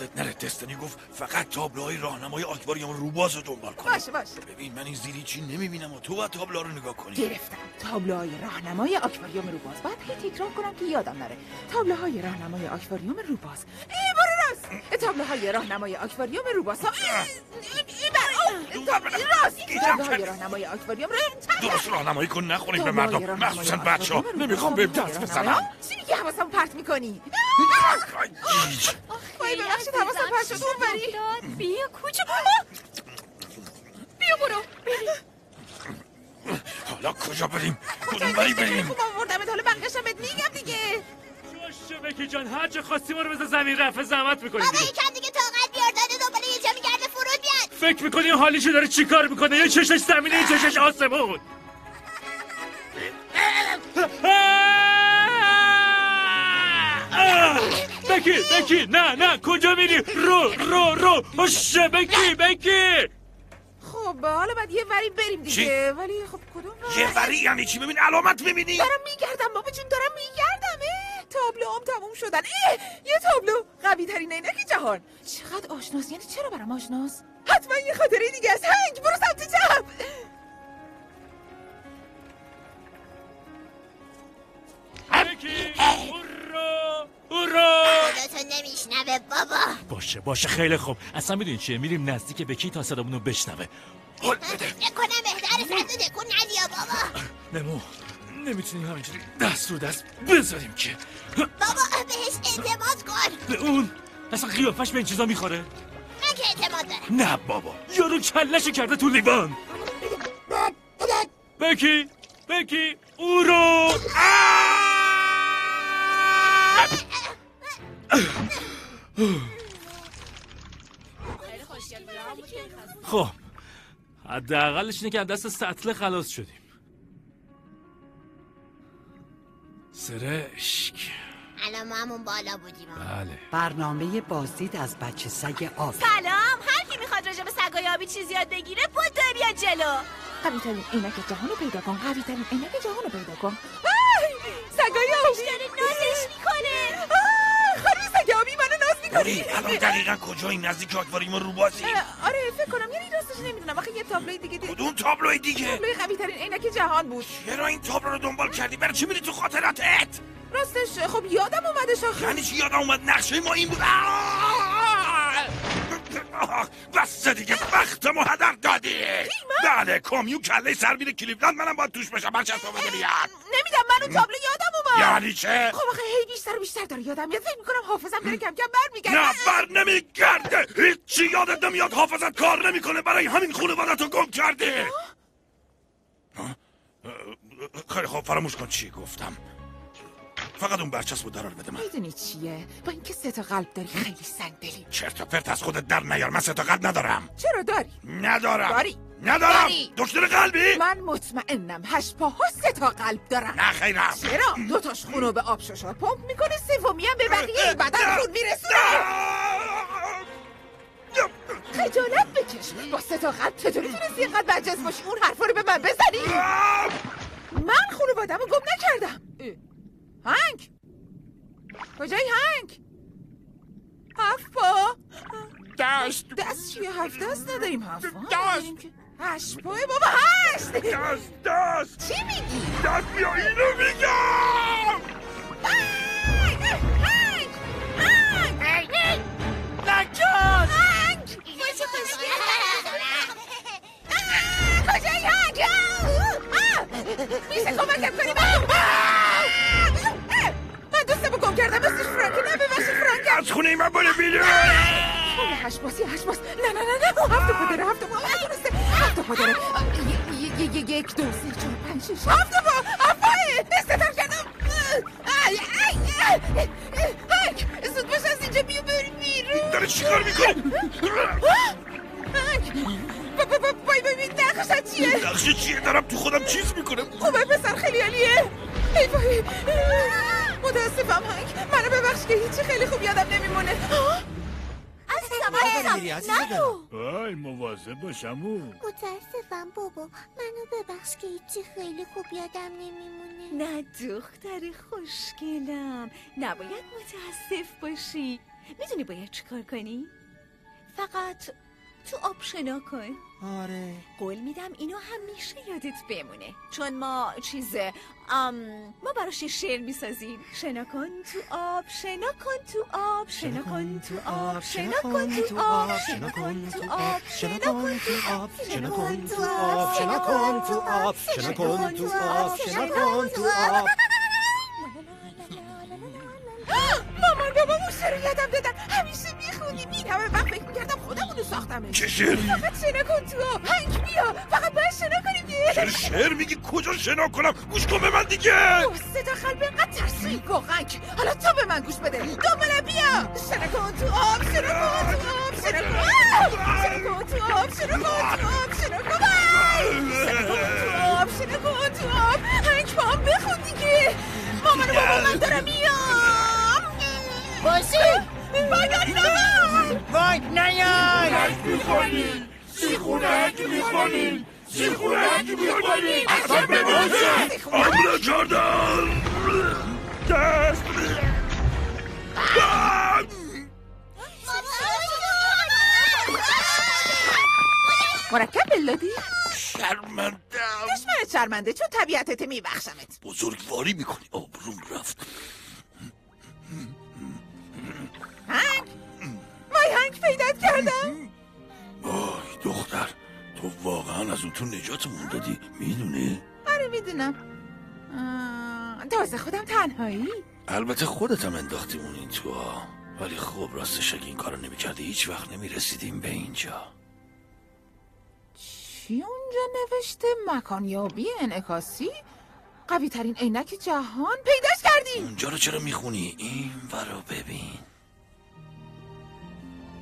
یادت نره دستنی گفت فقط تابلوهای راهنمای آکواریوم روباز رو دنبال کنی باشه باشه. ببین من این زیری چی نمی‌بینم و تو باید تابلوها رو نگاه کنی. گرفتم. تابلوهای راهنمای آکواریوم روباز. باید هی تکرار کنم که یادم نره. تابلوهای راهنمای آکواریوم روباز. ای برو راست. تابلوهای راهنمای آکواریوم روباز. ها ای ای بر راست. تابلوهای راهنمای آکواریوم رو درست راهنمایی کن نخونید به مردم. مخصوصا بچه ها نمی‌خوام بهم دست بزنم. چی میگه حواسم پرت می‌کنی. گیج. وای ببخشید حواسم پرت شد اونوری بیا کجا بیا برو. حالا کجا بریم؟ کدوم بری بریم؟ خوب آوردمت حالا بقیه‌شم بهت میگم دیگه. بکی جان هر جا خواستی ما رو بذار زمین رفع زحمت می‌کنیم بابا یکم دیگه طاقت بیار داده دنبال یه جا میگرده فرود بیاد. فکر می‌کنی حالیشو داره چیکار می‌کنه؟ یه چشش زمینه یه چشش آسمون. بکی بکی نه نه کجا میری رو رو رو هشه بکی بکی خب حالا بعد یه وری بریم دیگه ولی خب کدوم راه؟ یه وری یعنی چی ببین علامت می‌بینی دارم میگردم بابا جون دارم میگردم تابلو هم تموم شدن اه یه تابلو قوی ترین عینک جهان چقدر آشناس یعنی چرا برام آشناس حتما یه خاطره دیگه است هنگ برو سمت چپ بکی هورا! هورا! صداتو نمیشنوه بابا. باشه باشه خیلی خوب. اصلا می‌دونی چیه؟ میریم نزدیک بکی تا صدامونو بشنوه. قول بده. کنم بهتر سمت تکون ندیا بابا. نمو. نمی‌تونیم همینجوری دست رو دست بذاریم که. بابا بهش اعتماد کن. به اون؟ اصلا قیافش به این چیزا می‌خوره؟ من که اعتماد دارم. نه بابا. یارو کلشو کرده تو لیوان. بکی بکی او رو خب حداقلش اینه که از دست سطل خلاص شدیم. سرشک. الان ما همون بالا بودیم. بله. برنامه بازدید از بچه سگ آب. سلام. هر کی می‌خواد راجع به سگای آبی چیزی یاد بگیره بوده بیا جلو. قوی ترین عینک جهان رو پیدا کن قوی ترین عینک جهان رو پیدا کن. سگای آبی. موری الان دقیقا کجایی نزدیک آکواریوم رو بازی آره فکر کنم یعنی راستش نمی‌دونم. آخه یه تابلوی دیگه دید کدوم تابلوی دیگه؟ تابلوی قوی ترین عینک جهان بود. چرا این تابلو رو دنبال کردی؟ برای چی میری تو خاطراتت؟ راستش خب یادم اومدش آخه یعنی چی یادم اومد؟ نقشه ما این بود! بس دیگه وقتمو هدر دادی. بله کامیون کله سر میره کلیولند منم باید توش بشم هر تا بده بیاد. نمیدم من اون تابلو یادم اومد. یعنی چه؟ خب آخه هی بیشتر بیشتر داره یادم میاد. فکر می‌کنم حافظم داره کم کم برمیگرده. نه بر نمیگرده. هیچی یادت نمیاد حافظت کار نمی‌کنه. برای همین خانوادت رو گم کردی ها؟ خیلی خوب فراموش کن چی گفتم. فقط اون برچسب رو درار بده من. می‌دونی چیه؟ با اینکه سه تا قلب داری خیلی سنگدلی. چرت و پرت از خودت در نیار. من سه تا قلب ندارم. چرا داری؟ ندارم. داری. ندارم. دکتر قلبی. من مطمئنم هشت پاها سه تا قلب دارن نه خیرم. چرا؟ دوتاش خونو به آب ششار پمپ می‌کنه سومی هم به بقیه بدن خون میرسونه. خجالت بکش. با سه تا قلب چطوری تونستی اینقدر برجست باشی؟ اون حرفا رو به من بزنی. من خانوادمو گم نکردم. هنگ! کجایی هنگ؟ هفت پا دست دست چیه؟ هفت دست نداریم هفت پا دست. هشت پای بابا هشت! دست دست چی میگی؟ دست بیا اینو میگم! هنگ! میشه کمکم کنی؟ کرده کردم فرانکی نه نببخشید فرانکی از خونه ما بره بیرون. هش باسی هش باس نه نه نه نه. او هفت پدره هفت پا نتونسته هفت پدره. یک دو سی چون پنج شش هفت. پا افایی استتر کردم. هک زود باش از اینجا بیو بری بیرون. داره چیکار می‌کنه؟ بای ببین نقشت چیه؟ نقشه چیه؟ دارم تو خودم چیز می‌کنم. خوبه پسر خیلی عالیه. ای متاسفم هنگ. منو ببخش که هیچی خیلی خوب یادم نمیمونه. نرو وای مواظب باشمو متاسفم بابا. منو ببخش که هیچی خیلی خوب یادم نمیمونه. نه دختر خوشگلم. نباید متاسف باشی. می‌دونی باید چیکار کنی؟ فقط تو آب شنا کن آره قول میدم اینو همیشه یادت بمونه چون ما چیزه ام ما براش یه شعر می‌سازیم شنا کن تو آب شنا کن تو آب شنا کن تو آب شنا کن تو آب شنا کن تو آب شنا کن تو آب شنا کن تو آب شنا کن تو آب شنا کن تو آب شنا کن تو آب مامان بابا شعر رو یادم دادن. همیشه می‌خونیم این همه وقت فکر می‌کردم خودمونو ساختمه چه شعری؟ فقط شنا کن تو. هنگ بیا. فقط باید شنا کنیم دیگه چرا شعر میگی؟ کجا شنا کنم؟ گوش کن به من دیگه. سه تا قلب اینقدر ترسوی گوغنگ حالا تو به من گوش بده. دنباله بیا. شنا کن تو. آب شنا کن تو. آب شنا کن. تو. آب شنا کن تو. آب شنا کن. تو. آب شنا کن تو. آب. هنگ پام بخون دیگه. مامان و بابا من دارم میام. باشی بگردین وای نیای. سیخونک می‌خونیم سیخونک می‌خونیم اصلا ببازه آمرا کردن دست مرکب بلادی. شرمندم دشمن شرمنده چون طبیعتت میبخشمت. بزرگواری می‌کنی. آبروم رفت. هنگ؟ وای هنگ پیدات کردم. وای دختر تو واقعا از اون تو نجاتمون دادی می‌دونی؟ آره می‌دونم. تازه خودم تنهایی. البته خودتم انداختی اون این تو ولی خب راستش اگه این کارو نمی‌کردی هیچ وقت نمی‌رسیدیم به اینجا. چی اونجا نوشته؟ مکانیابی انعکاسی؟ قوی ترین عینک جهان پیداش کردی. اونجا رو چرا می‌خونی؟ این ورا ببین.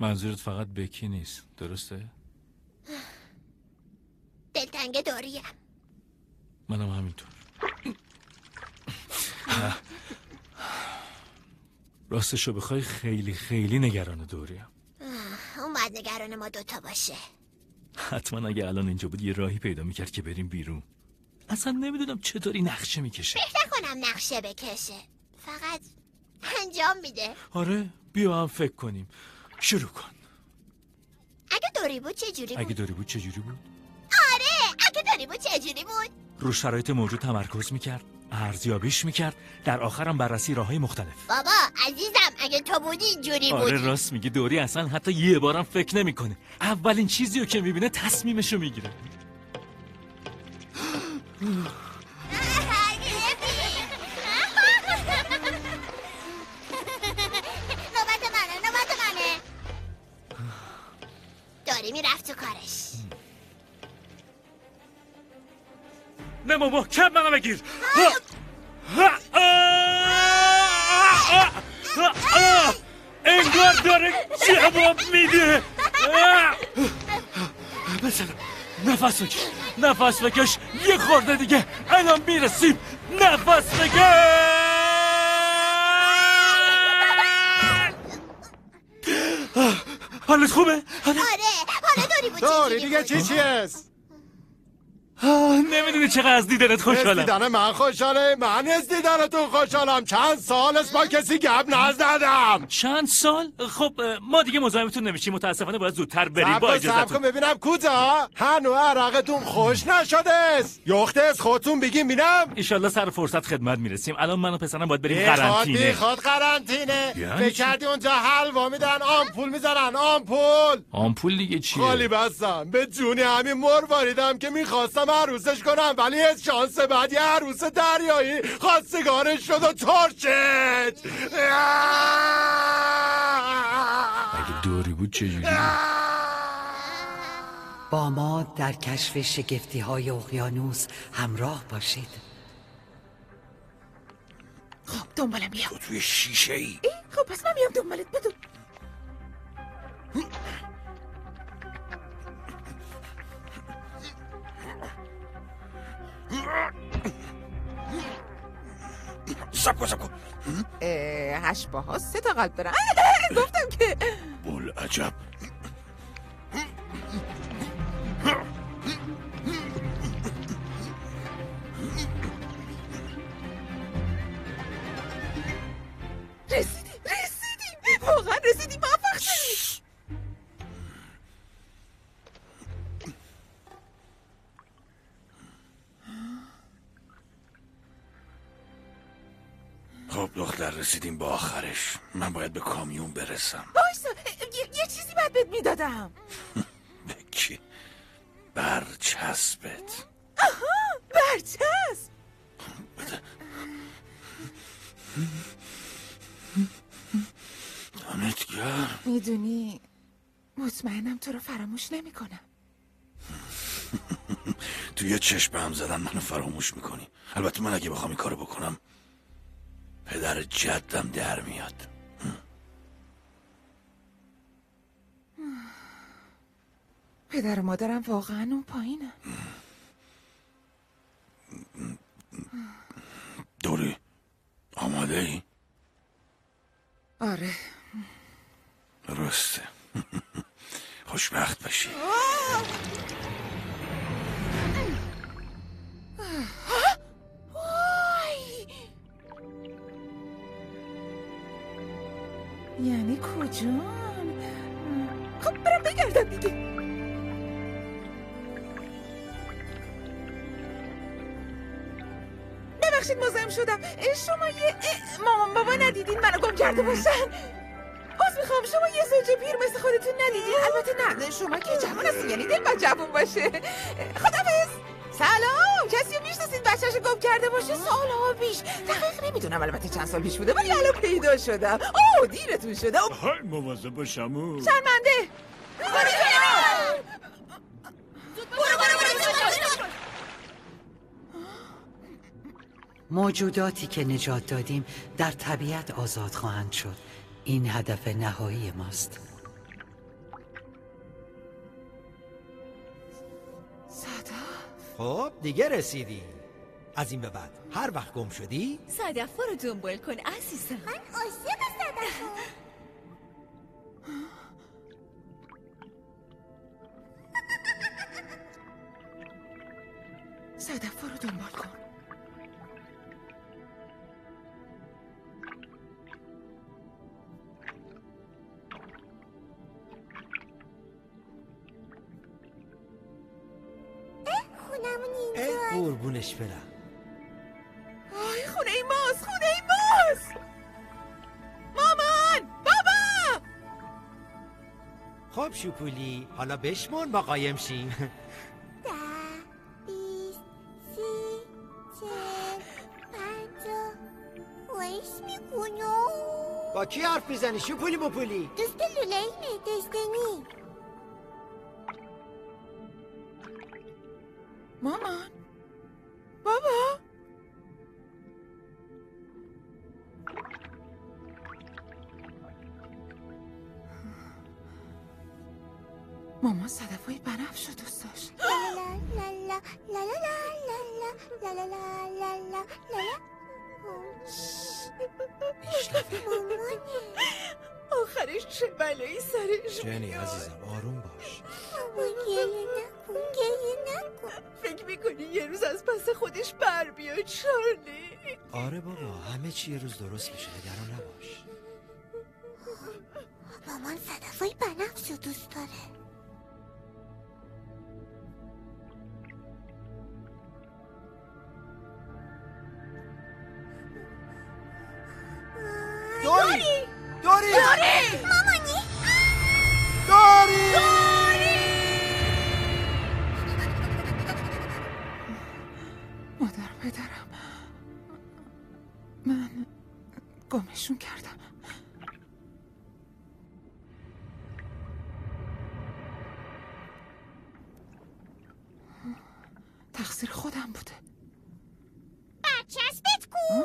منظورت فقط بکی نیست؟ درسته؟ دلتنگ دوریم منم همینطور. راستشو بخوای خیلی خیلی نگران دوریم اون باید نگران ما دوتا باشه. حتما اگه الان اینجا بود یه راهی پیدا می‌کرد که بریم بیرون. اصلا نمی‌دونم چطوری نقشه می‌کشه. فکر نکنم نقشه بکشه. فقط انجام میده. آره بیا هم فکر کنیم. شروع کن. اگه دوری بود چه جوری اگه بود؟ داری بود چجوری بود؟ آره اگه دوری بود چه جوری بود؟ رو شرایط موجود تمرکز می‌کرد ارزیابیش می‌کرد در آخرم بررسی راه های مختلف. بابا عزیزم اگه تو بودی اینجوری آره بودی. راست میگی. دوری اصلا حتی یه بارم فکر نمی‌کنه. اولین چیزی رو که می‌بینه تصمیمشو می‌گیره. تو کارش نمو محکم منو بگیر. انگار داره جواب میده. مثلا نفس بکش نفس بکش یه خورده دیگه الان می‌رسیم نفس بکش. حالت خوبه؟ آره آره حالا داری بود چیزی دیگه چی چیست؟ نمی‌دونی چقدر از دیدنت خوشحالم. دیدن من خوشحاله. من از دیدنتون خوشحالم. چند سال است با کسی گپ نزدم. چند سال؟ خب ما دیگه مزاحمتون نمیشیم. متاسفانه باید زودتر بریم با اجازتون ببینم کجا؟ هنو عرقتون خوش نشده است. یخته از خودتون بگیم بینم. ایشالله سر فرصت خدمت می‌رسیم. الان من و پسرم باید بریم قرنطینه. بیخواد قرنطینه. یعنی فکر چی؟ کردی اونجا حلوا میدن آمپول می‌زنن. آمپول آمپول دیگه چیه؟ خالی بستم. به جونی همین مرواریدم که می‌خواستم عروسش کنم ولی از شانس بعد یه عروس دریایی خواستگارش شد و ترشت اگه دوری بود چجوری؟ با ما در کشف شگفتی های اقیانوس همراه باشید. خب دنبالم بیا تو توی شیشه ای ای، خب پس من میام دنبالت. بدون. سب کن سب کن اه، هشت ها سه تا قلب دارن گفتم که. بول عجب رسیدیم رسیدیم. واقعا رسیدیم. موفق رسیدیم به آخرش. من باید به کامیون برسم. وایسا یه, چیزی بعد بهت می‌دادم. به کی؟ برچسبت. آها برچسب. دمت گرم می‌دونی مطمئنم تو رو فراموش نمی‌کنم. تو یه چشم هم زدن منو فراموش می‌کنی. البته من اگه بخوام این کارو بکنم پدر جدم در میاد. پدر و مادرم واقعا اون پایینه. دوری آماده ای؟ آره. درسته. خوشبخت باشی. یعنی کجان؟ خب برم بگردم دیگه. ببخشید مزاحم شدم. شما یه مامان بابا ندیدین؟ منو گم کرده باشن. باز می‌خوام شما یه زوج پیر مثل خودتون ندیدین. البته نه. شما که جوان هستین یعنی دل با جوون باشه. خدافظ سلام. کسی رو می‌شناسید بچهش گم کرده باشه؟ سالها پیش. دقیق نمی‌دونم البته چند سال پیش بوده ولی الان پیدا شدم. اوه دیرتون شده. های مواظب باشم شرمنده. موجوداتی که نجات دادیم در طبیعت آزاد خواهند شد. این هدف نهایی ماست. خب دیگه رسیدی. از این به بعد هر وقت گم شدی؟ صدفا رو دنبال کن عزیزم. من عاشق صدفا پولی حالا بشمون با قایم شیم با کی حرف می‌زنی شو پولی مو پولی دوست لوله ایمه دستنی ماما بلایی سرش جنی عزیزم آروم باش. مامان گریه نکن گریه نکن فکر می‌کنی یه روز از پس خودش بر بیاد چارلی آره بابا همه چی یه روز درست میشه نگران نباش. مامان صدفای بنفش رو دوست داره. دوری دوری مامانی دوری مادر پدرم. من گمشون کردم. تقصیر خودم بوده. برچسبت کو.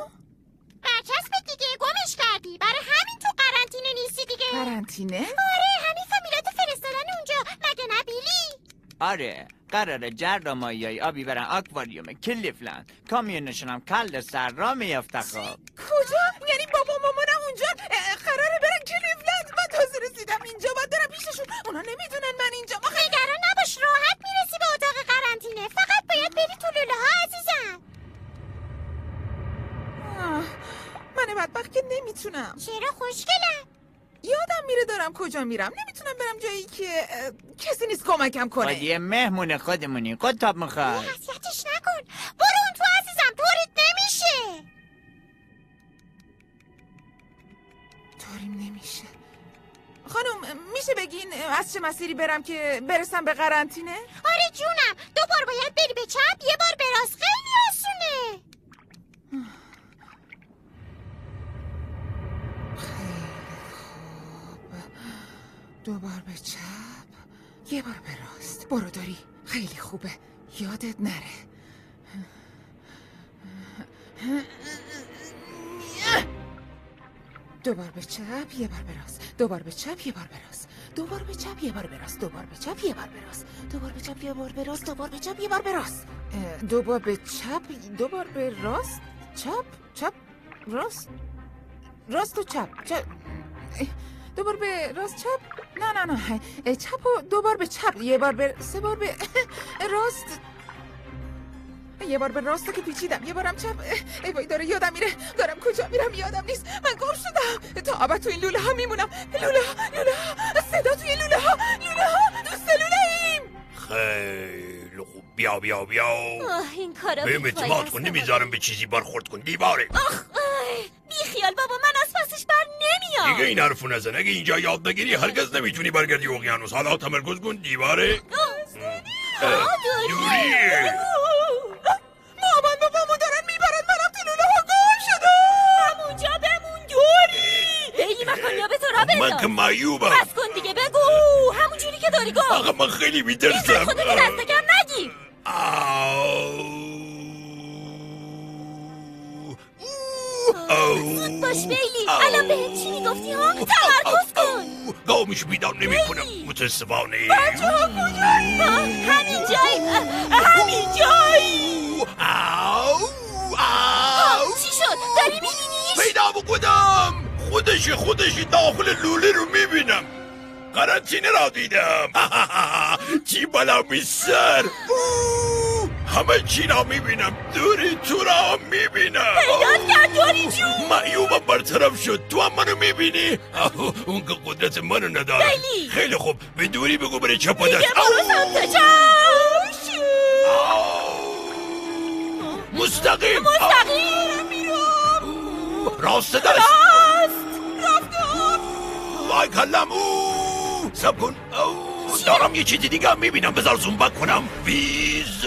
برچسبت دیگه گمش کردی. برای همین تو قرنطینه نیستی دیگه. قرنطینه؟ آره همین فامیلاتو فرستادن اونجا. مگه نبیلی؟ آره قراره جر مایای آبی برن آکواریوم کلیفلند. کامیونشون هم کل سر را میافته خب. کجا؟ یعنی بابا مامانم اونجا قراره برن کلیفلند. من تازه رسیدم. اینجا باید برم پیششون. اونا نمی‌دونن من اینجا. آخه نگران نباش راحت می‌رسی به اتاق قرنطینه. فقط باید بری تو لوله ها عزیزم. آه، من بدبخت که نمی‌تونم. چرا خوشگلم؟ یادم میره دارم کجا میرم. نمی‌تونم برم جایی که اه، کسی نیست کمکم کنه. خودی خب، مهمون خودمونی. قطاب می‌خوای؟ حسیتش نکن. برو اون تو عزیزم طوریت نمیشه. کاریم نمیشه. خانم میشه بگین از چه مسیری برم که برسم به قرنطینه؟ آره جونم. دو بار باید بری به چپ یه بار به راست خیلی آسونه دو بار به چپ. یه بار به راست. برو داری. خیلی خوبه. یادت نره. دو بار به چپ یه بار به راست. دو بار به چپ یه بار به راست. دو بار به چپ یه بار به راست. دو بار به چپ یه بار به راست. دو بار به چپ یه بار به راست. دو بار به چپ یه بار به راست. دو بار به چپ دو بار به راست. چپ چپ راست. راست و چپ. چپ اه، دو بار به راست چپ؟ نه نه نه چپ و دو بار به چپ. یه بار به سه بار به راست. یه بار به راست که پیچیدم. یه بارم چپ. ای وای داره یادم میره. دارم کجا میرم؟ یادم نیست. من گم شدم. تا ابد تو این لوله ها میمونم. لوله ها لوله ها صدا توی لوله ها لوله ها دوست لوله ایم خوب بیا بیا بیا این کارا بهم اعتماد. کن نمی‌ذارم به چیزی برخورد کن دیواره. آخ آه، بی خیال بابا من از پسش بر نمیام. دیگه این حرفو نزن. اگه اینجا یاد نگیری هرگز نمی‌تونی برگردی اقیانوس. حالا تمرکز کن دیواره. اه، دوری. مامان بابامو دارن می‌برن منم تو لوله ها گم شدم همونجا بمون دوری. ای مکانیا به تو را من که معیوبم. بس کن دیگه بگو. همون جوری که داری گفت. آقا من خیلی میترسم. خودتو دست کم نگیر. زود باش بیلی الان بهت چی می‌گفتی ها تمرکز کن گامش بیدار نمی کنم متاسفانه بچه ها کجایی همین جایی همین جایی چی شد داری میبینیش پیدا بکنم خودش خودش داخل لوله رو می‌بینم قرنطینه را دیدم. چی بلا سر همه چی را می‌بینم. دوری تو را می‌بینم. پیدات کرد دوری جون. معیوبم برطرف شد. تو هم منو می‌بینی؟ اون که قدرت منو نداره. خیلی. خوب. به دوری بگو بره چپ و دست. مستقیم. مستقیم. راست دست. وای کلم او سب کن. او دارم یه چیزی دیگه هم می‌بینم. بذار زوم بک کنم. ویز.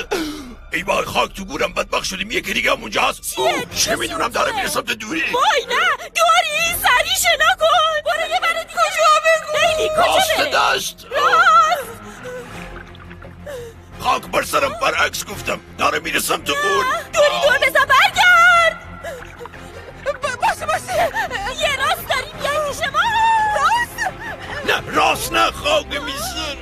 ای وای خاک تو گورم. بدبخ شدیم. یکی دیگه هم اونجا هست. چه می‌دونم داره میره سمت دوری. وای نه. دوری سری شنا کن. برو یه دیگه کجا بگو. بیلی کجا دست. خاک بر سرم. برعکس گفتم. داره میره سمت اون دوری دور بزن. برگرد. راست نه خاک میسر.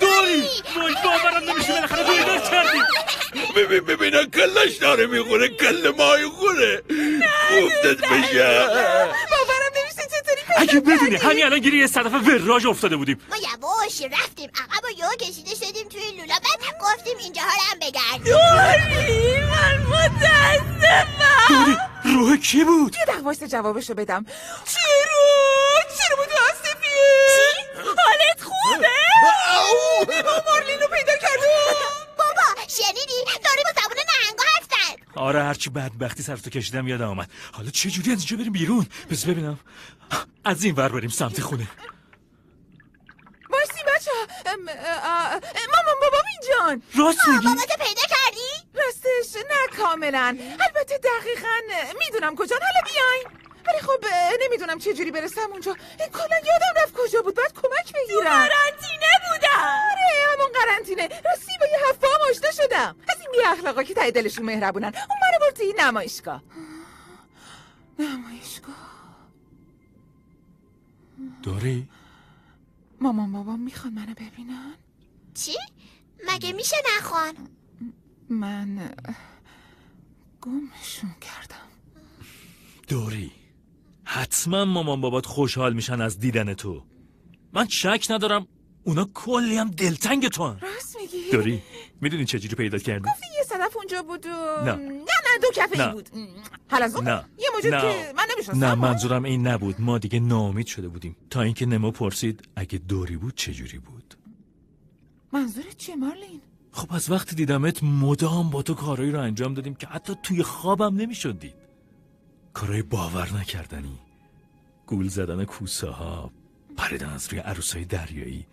دوری! وای باورم نمیشه بالاخره پیدا کردی. ببین ببینم کلش داره می‌خوره کل مای خوره. افتد بشه. باورم نمیشه چطوری پیدا اگه بدونی؟ همین الان گیری یه صدفه وراج افتاده بودیم. ما یواش رفتیم عقب و یهو کشیده شدیم توی لولا بعد گفتیم اینجا هم بگرد دوری من متاسفم. دوری روح کی بود؟ یه دقیقه وایسه جوابشو بدم. چرا؟ چرا متاسفیه حالت خوبه؟ ما مارلین رو پیدا کردم بابا شنیدی؟ داری با زبون نهنگا حرف زد آره هرچی بدبختی سر تو کشیدم یادم آمد حالا چه جوری از اینجا بریم بیرون. بس ببینم. از این ور بریم سمت خونه. مرسی بچه. مامان بابا جان راست میگی؟ باباتو پیدا؟ راستش نه کاملا. البته دقیقا می‌دونم کجا حالا بیاین. ولی خب نمی‌دونم چه جوری برسم اونجا. کلا یادم رفت کجا بود. باید کمک بگیرم. قرنطینه بودم. آره همون قرنطینه. راستی با یه هفته هم آشنا شدم. از این بی اخلاقا که ته دلشون مهربونن. اون منو برد توی نمایشگاه. نمایشگاه. دوری مامان بابام می‌خوان منو ببینن. چی؟ مگه میشه نخوان؟ من گمشون کردم دوری حتما مامان بابات خوشحال میشن از دیدن تو من شک ندارم اونا کلی هم دلتنگ تو هم. راست میگی دوری می‌دونی چجوری پیدا کردی؟ گفتی یه صدف اونجا بود و نه. نه نه دو کفه نه. ای بود حالا از اون نه یه موجود نه. که من نمی‌شناسم نه منظورم این نبود ما دیگه ناامید شده بودیم تا اینکه نمو پرسید اگه دوری بود چجوری بود منظورت چیه مارلین خب از وقتی دیدمت مدام با تو کارایی رو انجام دادیم که حتی توی خوابم نمی‌شد دید کارهای باور نکردنی. گول زدن کوسه ها پریدن از روی عروسای دریایی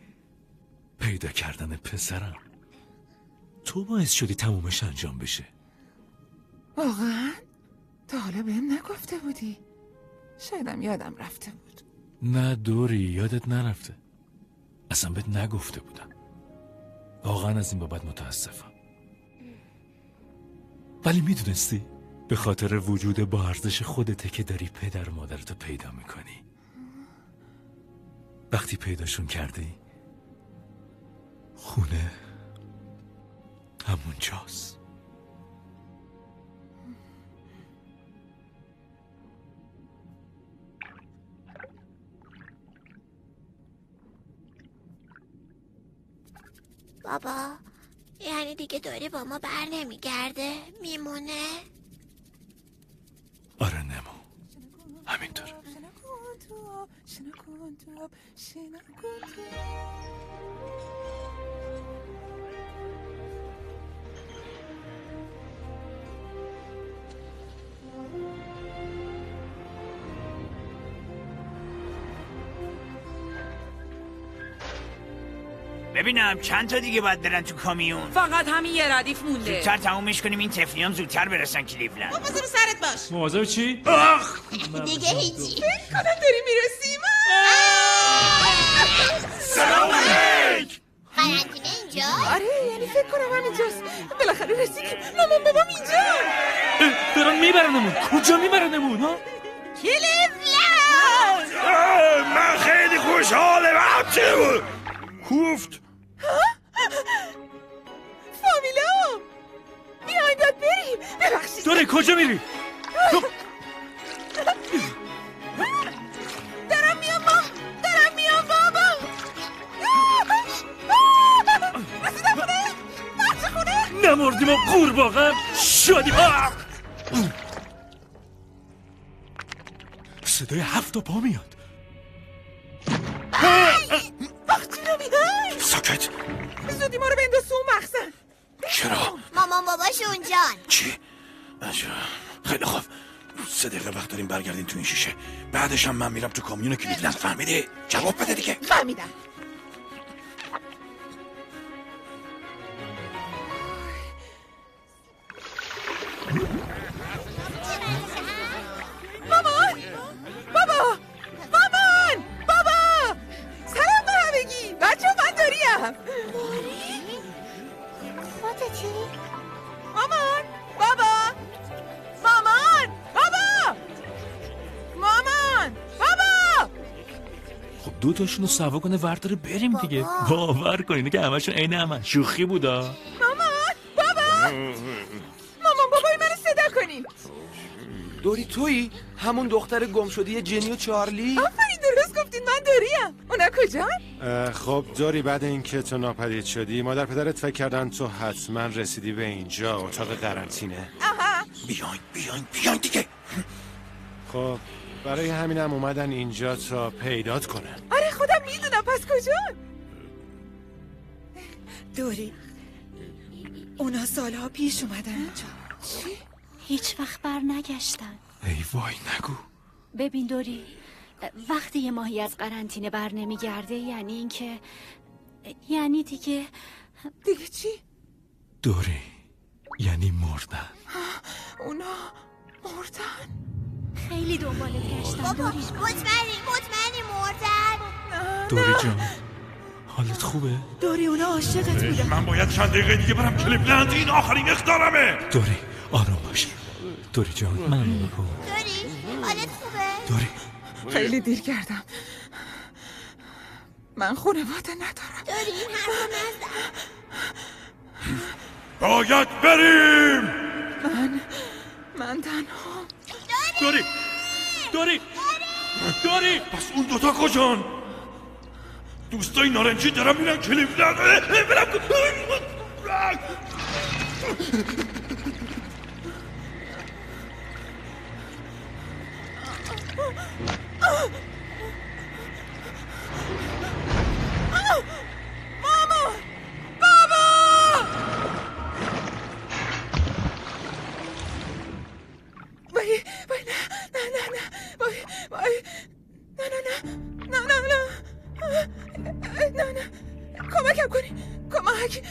پیدا کردن پسرم. تو باعث شدی تمومش انجام بشه. واقعا؟ تا حالا بهم نگفته بودی. شایدم یادم رفته بود. نه دوری یادت نرفته. اصلا بهت نگفته بودم. واقعا از این بابت متاسفم. ولی می‌دونستی به خاطر وجود با ارزش خودته که داری پدر مادرتو پیدا می‌کنی. وقتی پیداشون کردی خونه همونجاست. بابا. یعنی دیگه دوری با ما بر نمیگرده. میمونه؟ آره نمو. همینطور. ببینم چند تا دیگه باید برن تو کامیون. فقط همین یه ردیف مونده. زودتر تمومش کنیم این تفلیام زودتر برسن کلیولند مواظب سرت باش. مواظب چی؟ آخ! دیگه هیچی. فکر کنم داری می‌رسیم سلام علیک! قرنطینه اینجا؟ آره یعنی فکر کنم همینجاست بالاخره رسیدیم مامان بابام اینجا. دارن میبرنمون. کجا میبرنمون ها؟ کلیفلند. من خیلی خوشحالم. بود. کوفت. کجا میری؟ دارم میام مام دارم میام بابا. رسیدم خونه. بچه خونه. نمردیم و قورباغه شدیم. آه! صدای هفت تا پا میاد. وقتی رو میای ساکت. زودی ما رو بنداز تو مخزن. چرا؟ مامان باباشون جان چی؟ سه دقیقه وقت داریم برگردین تو این شیشه. بعدش هم من میرم تو کامیون کلیولند فهمیدی؟ جواب بده دیگه. فهمیدم. خب دو تاشون رو سوا کنه ورداره بریم دیگه. باور کن اینه که همشون عین همه شوخی بودا. مامان بابا. مامان بابای منو صدا کنین. دوری تویی؟ همون دختر گم شدی جنی و چارلی؟ آفرین درست گفتین من داریم اونا کجا؟ خب دوری بعد اینکه تو ناپدید شدی مادر پدرت فکر کردن تو حتما رسیدی به اینجا اتاق قرنطینه. آها. بیاین بیاین بیاین دیگه. خب. برای همینم اومدن اینجا تا پیدات کنن. آره خودم می‌دونم. پس کجا؟ دوری اونا سالها پیش اومدن اینجا. هیچ وقت بر نگشتن. ای وای نگو. ببین دوری وقتی یه ماهی از قرنطینه بر نمیگرده یعنی اینکه یعنی دیگه دیگه چی؟ دوری یعنی مردن. اونا مردن. خیلی دنبالت گشتن بابا دوری مطمئنی مطمئنی مردن. دوری جان. حالت خوبه؟ دوری اونا عاشقت بودن. من باید چند دقیقه دیگه برم کلیولند این آخرین اختارمه. دوری آروم باش. دوری جان من نگو دوری حالت خوبه. دوری خیلی دیر کردم. من خانواده ندارم. دوری این حرفو نزن باید بریم. من من تنها. دوری دوری دوری پس اون دوتا کجان؟ دوستای نارنجی دارم میرن کلیولند برم. ماما نه نه نه نه نه نه نه نه. کمکم کنی کمک.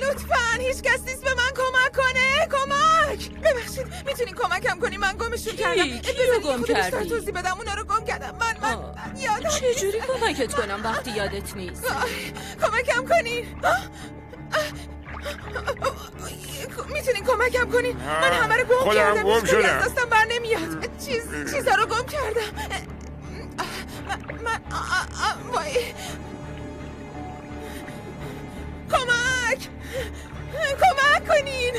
لطفا هیچ کس نیست به من کمک کنه. کمک. ببخشید می‌تونی کمکم کنی؟ من گمشون کردم. کیو گم کردی؟ بیشتر توضیح بدم اونا رو گم کردم. من من, یادم یادم چجوری کمکت کنم وقتی یادت نیست؟ کمکم کنی. می‌تونین کمکم کنین من همه رو گم کردم. گم شدم. از دستم بر نمیاد. چیز چیزا رو گم کردم. من وای. کمک! کمک کنین.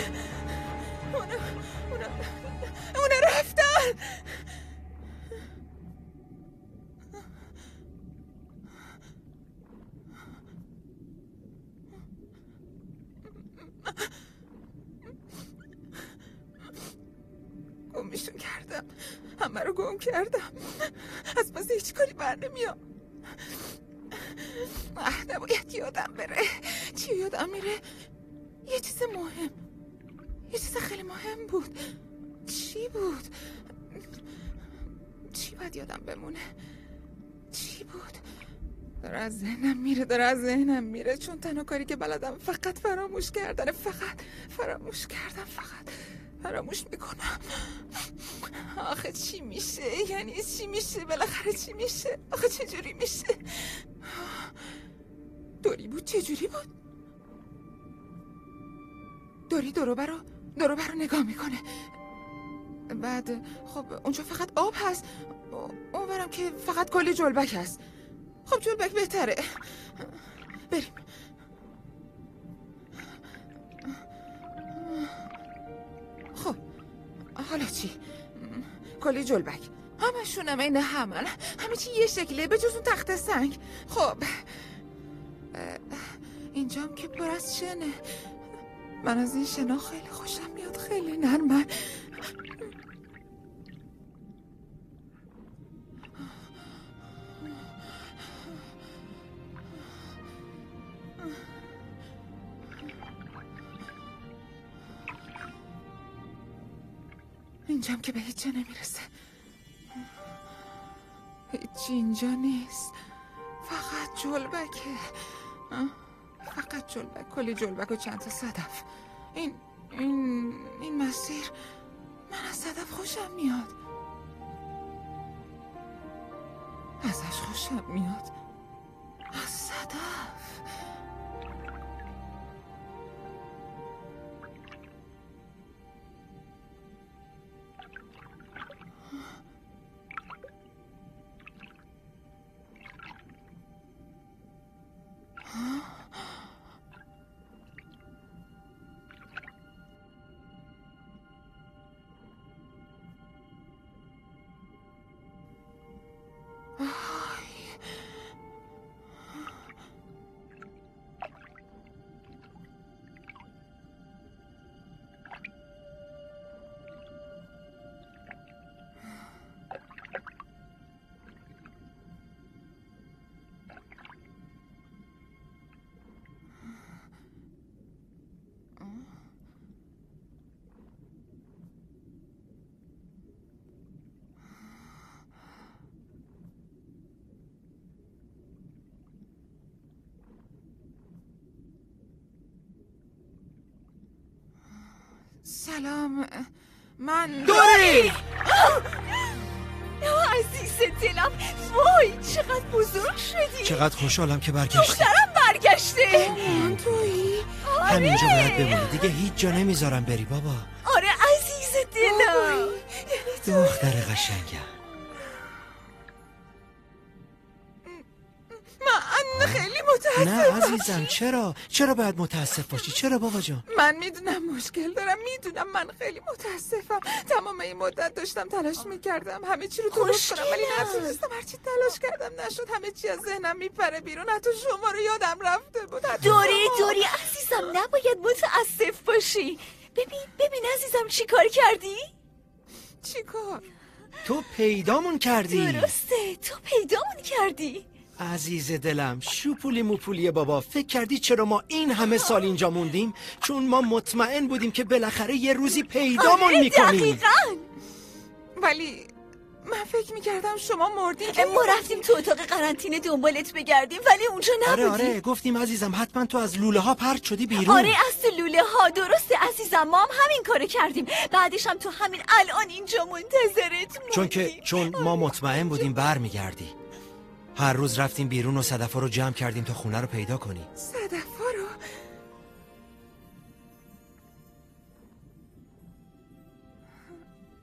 اونا اونا اونا رفتن. گمشون کردم. همه رو گم کردم. از پس هیچ کاری بر نمیام. نباید یادم بره. چی یادم میره؟ یه چیز مهم. یه چیز خیلی مهم بود. چی بود؟ چی باید یادم بمونه؟ چی بود؟ داره از ذهنم میره داره از ذهنم میره. چون تنها کاری که بلدم فقط فراموش کردن فقط فراموش کردم فقط فراموش می‌کنم. آخه چی میشه؟ یعنی چی میشه؟ بالاخره چی میشه؟ آخه چجوری میشه؟ دوری بود؟ چجوری بود؟ دوری دورو برا دورو برا نگاه می‌کنه. بعد خب اونجا فقط آب هست. اونورم که فقط کلی جلبک هست. خب جلبک بهتره. بریم. خب حالا چی؟ کلی جلبک همشون هم این همن. همه چی یه شکله به جز اون تخت سنگ. خب. اینجام که پر از شنه. من از این شنا خیلی خوشم میاد خیلی نرمن. اینجام که به هیچ جا نمی‌رسه. هیچی اینجا نیست. فقط جلبکه. فقط جلبک. کلی جلبک و چند تا صدف. این این این مسیر من از صدف خوشم میاد. ازش خوشم میاد. از صدف. سلام. من دوری! عزیز دلم. وای چقدر بزرگ شدی. چقدر خوشحالم که برگشتی. دخترم برگشته. من تویی. همینجا باید بمونی. دیگه هیچ جا نمی‌ذارم بری بابا. آره عزیز دلم. دختر قشنگم. عزیزم چرا؟ چرا؟ باید متاسف باشی؟ چرا بابا جان؟ من می‌دونم مشکل دارم می‌دونم من خیلی متاسفم. تمام این مدت داشتم تلاش می‌کردم همه چی رو درست کنم ولی نتونستم. هرچی تلاش کردم نشد. همه چی از ذهنم میپره بیرون. حتی شما رو یادم رفته بود. دوری. دوری عزیزم نباید متاسف باشی. ببین ببین عزیزم چی کار کردی؟ چی کار؟ تو پیدامون کردی. درسته تو پیدامون کردی. عزیز دلم شوپولی موپولی بابا فکر کردی چرا ما این همه سال اینجا موندیم؟ چون ما مطمئن بودیم که بالاخره یه روزی پیدامون آره، می‌کنیم. دقیقاً. ولی من فکر می‌کردم شما مردین که ما رفتیم تو اتاق قرنطینه دنبالت بگردیم ولی اونجا آره نبودی. آره گفتیم عزیزم حتما تو از لوله ها پرت شدی بیرون. آره از تو لوله ها درسته عزیزم ما هم همین کارو کردیم. بعدش هم تو همین الان اینجا منتظرت موندیم. چون که چون ما مطمئن بودیم برمیگردی. هر روز رفتیم بیرون و صدفا رو جمع کردیم تا خونه رو پیدا کنی صدفا رو؟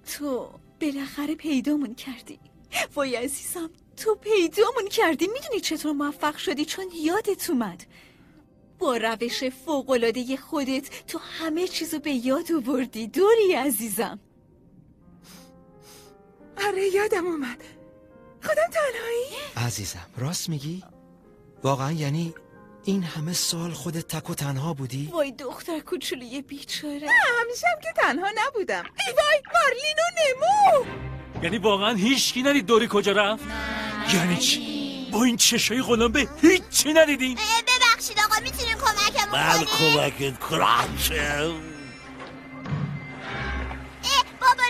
تو بالاخره پیدامون کردی. وای عزیزم تو پیدامون کردی. می‌دونی چطور موفق شدی؟ چون یادت اومد. با روش فوقلاده خودت تو همه چیزو به یاد آوردی دوری عزیزم. آره یادم اومد. خودم تنهایی؟ عزیزم راست میگی؟ واقعا یعنی این همه سال خودت تک و تنها بودی؟ وای دختر کوچولوی بیچاره. نه همیشه هم که تنها نبودم. ای وای مارلین و نمو! یعنی واقعا هیچکی ندید دوری کجا رفت؟ یعنی چی؟ با این چشای غلامبه هیچی ندیدین؟ ببخشید آقا می‌تونیم کمکمون من کنیم کمکت کنم بابا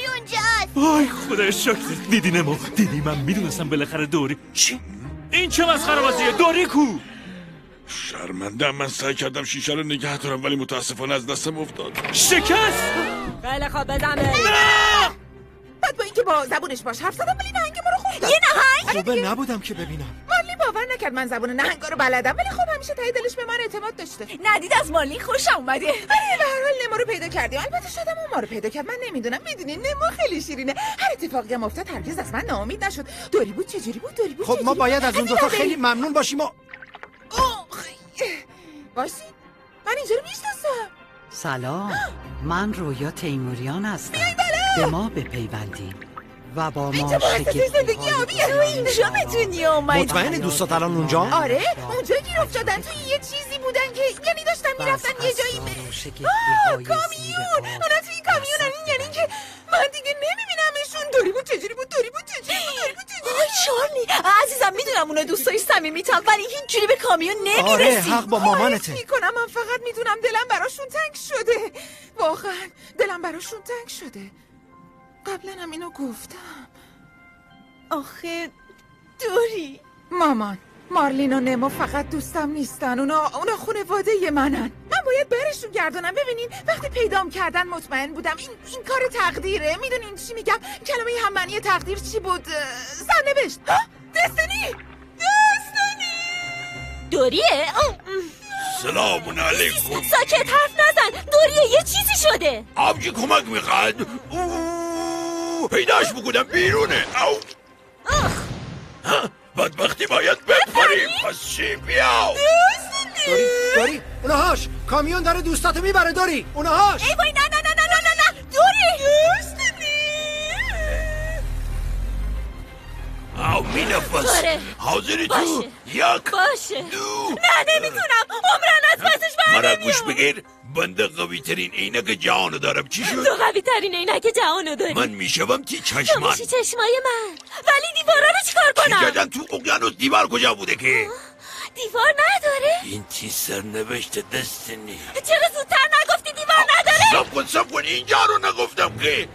دوری اونجاست وای خدا شکر دیدی نمو دیدی من می‌دونستم بالاخره دوری چی این چه مسخره بازیه دوری کو شرمنده من سعی کردم شیشه رو نگه دارم ولی متاسفانه از دستم افتاد شکست خیلی خواب بزنه بعد با اینکه با زبونش باش حرف زدم ولی نهنگ ما رو خوندم یه نهنگ خوبه نبودم که ببینم. مارلی باور نکرد من زبون نهنگا رو بلدم ولی خب همیشه ته دلش به من اعتماد داشته. ندید از مارلی خوشم اومده. آره به هر حال نمو رو پیدا کردیم البته شاید هم اون ما رو پیدا کرد. من نمی‌دونم. می‌دونی نمو خیلی شیرینه. هر اتفاقی هم افتاد هرگز از من ناامید نشد. دوری بود چجوری بود؟ دوری بود خب ما باید؟ از اون دوتا رو خیلی. ممنون باشیم و اوه، وایسی من اینجا رو می‌شناسم. سلام. من رویا تیموریان هستم. به ما بپیوندیم و با ما زندگی تو اینجا به دنیا مطمئن دوستات الان اونجا؟ آره اونجا گیر افتادن. توی یه چیزی بودن که یعنی داشتن می‌رفتن یه جایی به آه کامیون! اونا توی کامیونن این یعنی که من دیگه نمیبینمشون. دوری بود چجوری بود؟ دوری بود چجوری بود؟ دوری بود چجوری آی چارلی عزیزم می‌دونم اونا دوستای صمیمیتن ولی هیچ جوری به کامیون نمی‌رسی آره حق با مامانته. می‌کنم من فقط می‌دونم دلم براشون تنگ شده. واقعا دلم براشون تنگ شده. قبلا هم اینو گفتم. آخه دوری. مامان مارلین و نمو فقط دوستم نیستن. اونا اونا خانواده منن. من باید برشون گردونم. ببینین وقتی پیدام کردن مطمئن بودم. این این کار تقدیره. می‌دونین چی میگم؟ کلمه هم معنی تقدیر چی بود؟ سرنوشت. ها؟ دستنی! دستنی! دوریه؟ سلام علیکم. ساکت حرف نزن. دوریه یه چیزی شده. آبجی کمک می‌خواد. پیداش بکنم بیرونه. او ها؟ بدبختی باید بپریم پس چی؟ بیاو. داری داری. اونهاش کامیون داره دوستاتو می‌بره داری. اونهاش ای وای نه نه نه نه نه نه دوری. او می نفس آره. حاضری تو؟ باشه. یک. باشه. دو. نه نمی‌تونم. عمرن از پسش مرا گوش بگیر. بنده قوی ترین عینک جهانو دارم. چی شد؟ تو قوی ترین عینک جهانو داری. من می‌شوم تی تو چشمان میشی چشمای من. ولی دیوارا رو چیکار کنم؟ جدن تو اقیانوس؟ دیوار کجا بوده که؟ دیوار نداره. این تی سرنوشت دستنی؟ چرا زودتر نگفتی دیوار نداره؟ سب کن سب کن. اینجا رو نگفتم که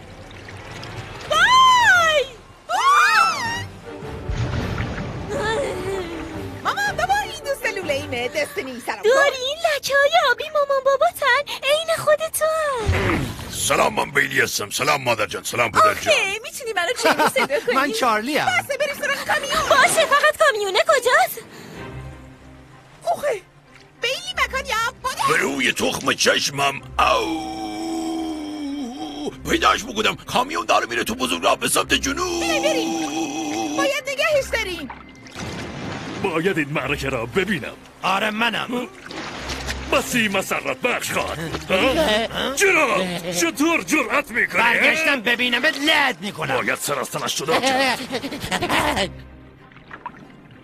این ایمه دستنی سلام. دوری این لکه های آبی مامان باباتن؟ عین خودتون. سلام من بیلی هستم. سلام مادر جان. سلام پدر جان. آخه می‌تونی منو چه صدا کنی من چارلی هم بسه بریم سراغ کامیون. باشه فقط کامیونه کجاست؟ اوخه بیلی مکان یا بوده به روی تخم چشمم. او پیداش بگودم. کامیون داره میره تو بزرگ راه به سمت جنوب. باید نگهش داریم. باید این معرکه را ببینم. آره منم. بسی مسرت بخش خواد ها؟ چرا؟ چطور جرأت می‌کنی؟ برگشتم ببینمت لد می‌کنم. باید سرستنش جدا کرد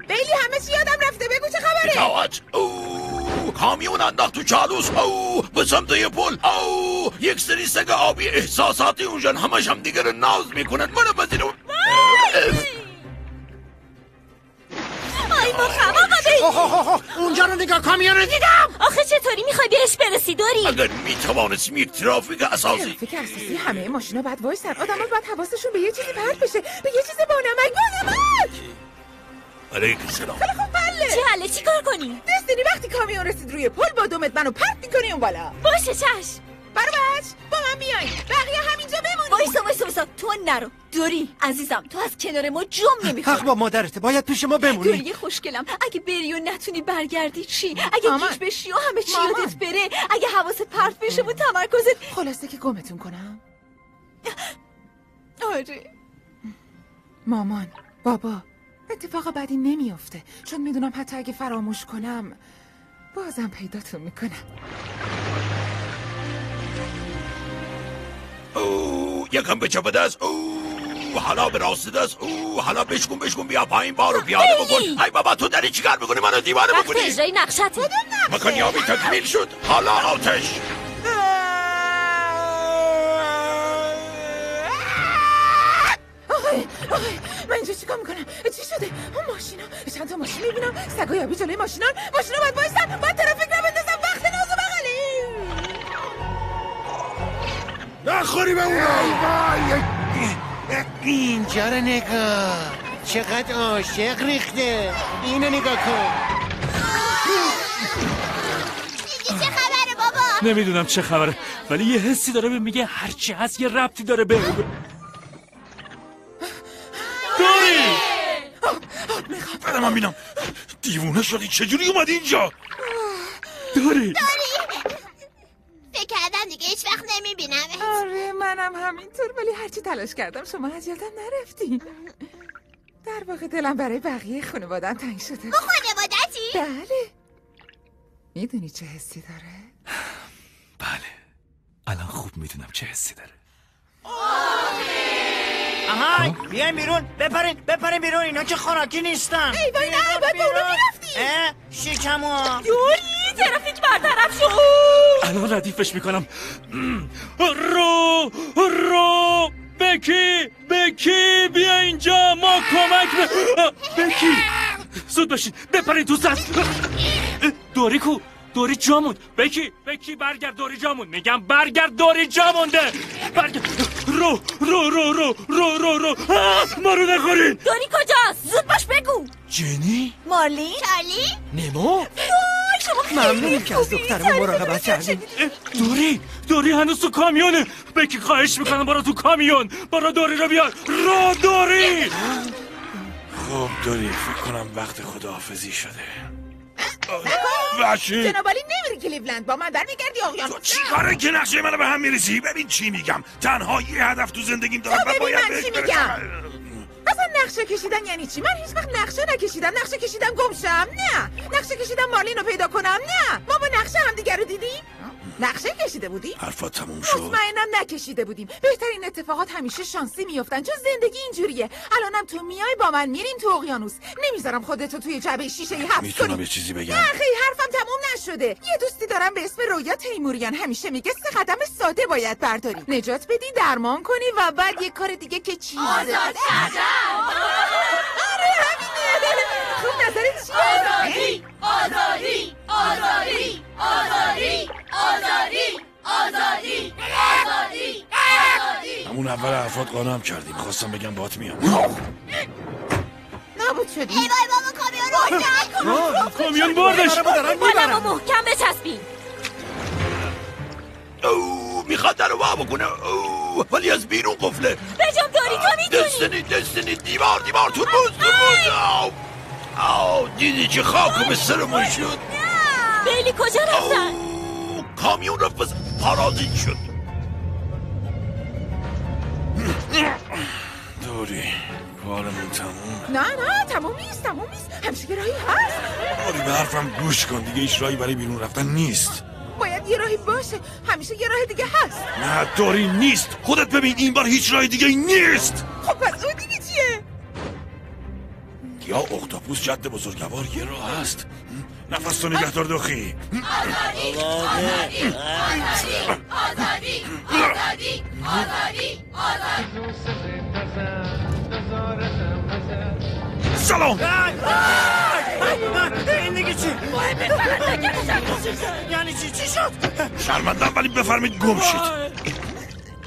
بیلی همه چی یادم رفته. بگو چه خبره. او کامیون انداخت تو چالوس او به سمت یه پل. او یک سری سگ آبی احساساتی اونجا. همش هم دیگه ناز می‌کنن منو بزیرم آی مخم آقا اوه اوه اوه اونجا رو نگاه کامیون رو دیدم. آخه چطوری می‌خوای بهش برسی دوری اگر می‌توانستیم یک ترافیک اساسی ترافیک اساسی همه ماشینا باید وایسن. آدم باید حواسشون به یه چیزی پرت بشه. به یه چیز بانمک. بانمک! علیکم سلام. خیلی خوب حله چی حله چی کار کنی؟ دستینی وقتی کامیون رسید روی پل با دومت منو پرت می‌کنی اون بالا؟ باشه چشم. برو بچ با من بیاین. بقیه همینجا بمونید. وایسا وایسا وایسا. تو نرو. دوری عزیزم تو از کنار ما جم نمی‌خوری. حق با مادرته باید پیش ما بمونی. دوری خوشگلم. اگه بری و نتونی برگردی چی؟ اگه مامان. گیج بشی و همه چی مامان. یادت بره اگه حواست پرت بشه و تمرکزت خلاصه که گمتون کنم. آره. مامان بابا اتفاق بدی نمیافته. چون می‌دونم حتی اگه فراموش کنم بازم پیداتون می‌کنم. او یکم به چپ دست. او حالا به راست دست. او حالا بشکن بشکن بیا پایین بارو پیاده بکن. ای بابا تو داری چیکار می‌کنی؟ منو دیوانه وقت بکنی؟ اجرای نقشته مکانیابی تکمیل شد. حالا آتش. آقای من اینجا چیکار می‌کنم؟ چی شده؟ اون ماشینا چند تا ماشین می‌بینم. سگای آبی جلوی ماشینا ماشینا باید بایستن باید ترافیک نبندازم نخوری به اونا. اینجا رو نگاه. چقدر عاشق ریخته. اینو نگاه کن. چه خبره بابا؟ نمی‌دونم چه خبره ولی یه حسی داره به میگه هرچی هست یه ربطی داره به دوری بده من بینم. دیوونه شدی. چجوری اومدی اینجا؟ دوری نمی‌بینم آره منم همینطور ولی هرچی تلاش کردم شما از یادم نرفتین در واقع دلم برای بقیه خانوادم تنگ شده. با خانوادتی؟ بله. می‌دونی چه حسی داره؟ بله. الان خوب می‌دونم چه حسی داره. آهای بیاین بیرون. بپرین بپرین بیرون. اینا که خوراکی نیستن. ای وای نه باید با اونا می‌رفتی. اه؟ شکمو. دوری ترافیک برطرف شد. الان ردیفش می‌کنم. رو رو. بکی بکی بیا اینجا. ما کمک به بکی. زود باشین بپرین تو سطح دوری کو. دوری جا موند. بکی بکی برگرد. دوری جا موند. میگم برگرد. دوری جا مونده. برگرد. رو رو رو رو رو رو رو. ما رو نخورین. دوری کجاست؟ زود باش بگو. جنی؟ مارلین؟ چارلی؟ نمو شما خیلی ممنونیم که از دخترمون مراقبت کردیم دوری دوری هنوز تو کامیونه؟ بکی خواهش می‌کنم برو تو کامیون. برو دوری رو بیار. رو دوری خب دوری فکر کنم وقت خداحافظی شده. وحشی! جنابالی نمیری کلیولند. با من برمیگردی تو اقیانوس چی کاره که نقشه منو به هم میریزی؟ ببین چی میگم. تنها یه هدف تو زندگیم دارم تو و باید من بهش چی برسم. اصلا نقشه کشیدن یعنی چی؟ من هیچ وقت نقشه نکشیدم. نقشه کشیدم گمشم. نه. نقشه کشیدم مارلین رو پیدا کنم. نه. ما با نقشه همدیگه رو دیدیم نقشه کشیده بودی؟ حرفات تموم شد. مطمئنم نکشیده بودیم. بهترین اتفاقات همیشه شانسی میافتن. چون زندگی اینجوریه. الانم تو میای با من میریم تو اقیانوس. نمی‌ذارم خودتو توی جعبه شیشه حبس می‌تونم کنی. یه چیزی بگم. نه خیلی حرفم تموم نشده. یه دوستی دارم به اسم رویا تیموریان. همیشه میگه سه قدم ساده باید برداری. نجات بدی درمان کنی و بعد یه کار دیگه که چی؟ آزاد. آره همینه. خوب نظرت چیه آزادی آزادی آزادی آزادی آزادی آزادی آزادی آزادی. همون اول حرفات قانم کردیم. خواستم بگم بات میام. نابود شدی. ای وای بابا کامیون رو کامیون بردش. بالمو محکم بچسبین. او می‌خواد در رو وا بکنه. او ولی از بیرون قفله. بجام داری تو می‌تونی دستنی دستنی دیوار دیوار تو بوز آو دیدی چه خاک به سرمون شد؟ بیلی کجا رفتن؟ کامیون رفت بس پارازیت شد. دوری کارمون تموم نه نه تموم نیست تموم نیست. همیشه یه راهی هست. دوری به حرفم گوش کن. دیگه هیچ راهی برای بیرون رفتن نیست. باید یه راهی باشه. همیشه یه راه دیگه هست. نه دوری نیست. خودت ببین این بار هیچ راه دیگه نیست. یا اختاپوس جد بزرگوار یه راه هست. نفس تو نگهدار دخی. آزادی آزادی آزادی آزادی آزادی سلام. این یعنی چی؟ یعنی چی؟ چی شد؟ شرمندم ولی بفرمید گم شید.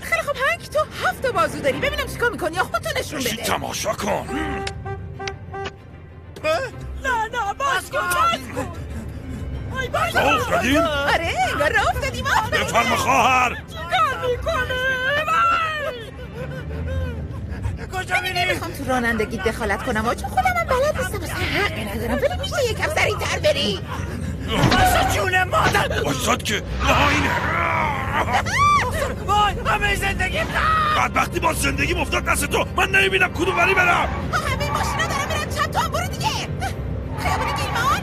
خیلی خب هنگ تو هفت تا بازو داری. ببینم چیکار می‌کنی یا خودتو نشون بده. تماشا کن. نه نه باز کن باز کن. باز راه افتادیم؟ آره انگار راه افتادیم آفرین بفرما خواهر؟ چیکار می‌کنه؟ کجا میری؟ نمی‌خوام تو رانندگی دخالت کنم. چون خودم هم بلد نیستم. اصلا حقی ندارم ولی میشه یکم سریعتر بری. باشا جون مادر. باشد که نه اینه وای همه زندگی بدبختی با زندگی افتاد دست تو. من نمی‌بینم کدوم بری برم. آه، همه ماشینا دارن میرن چپ تو هم برو دیگه. خیابون گیلمان؟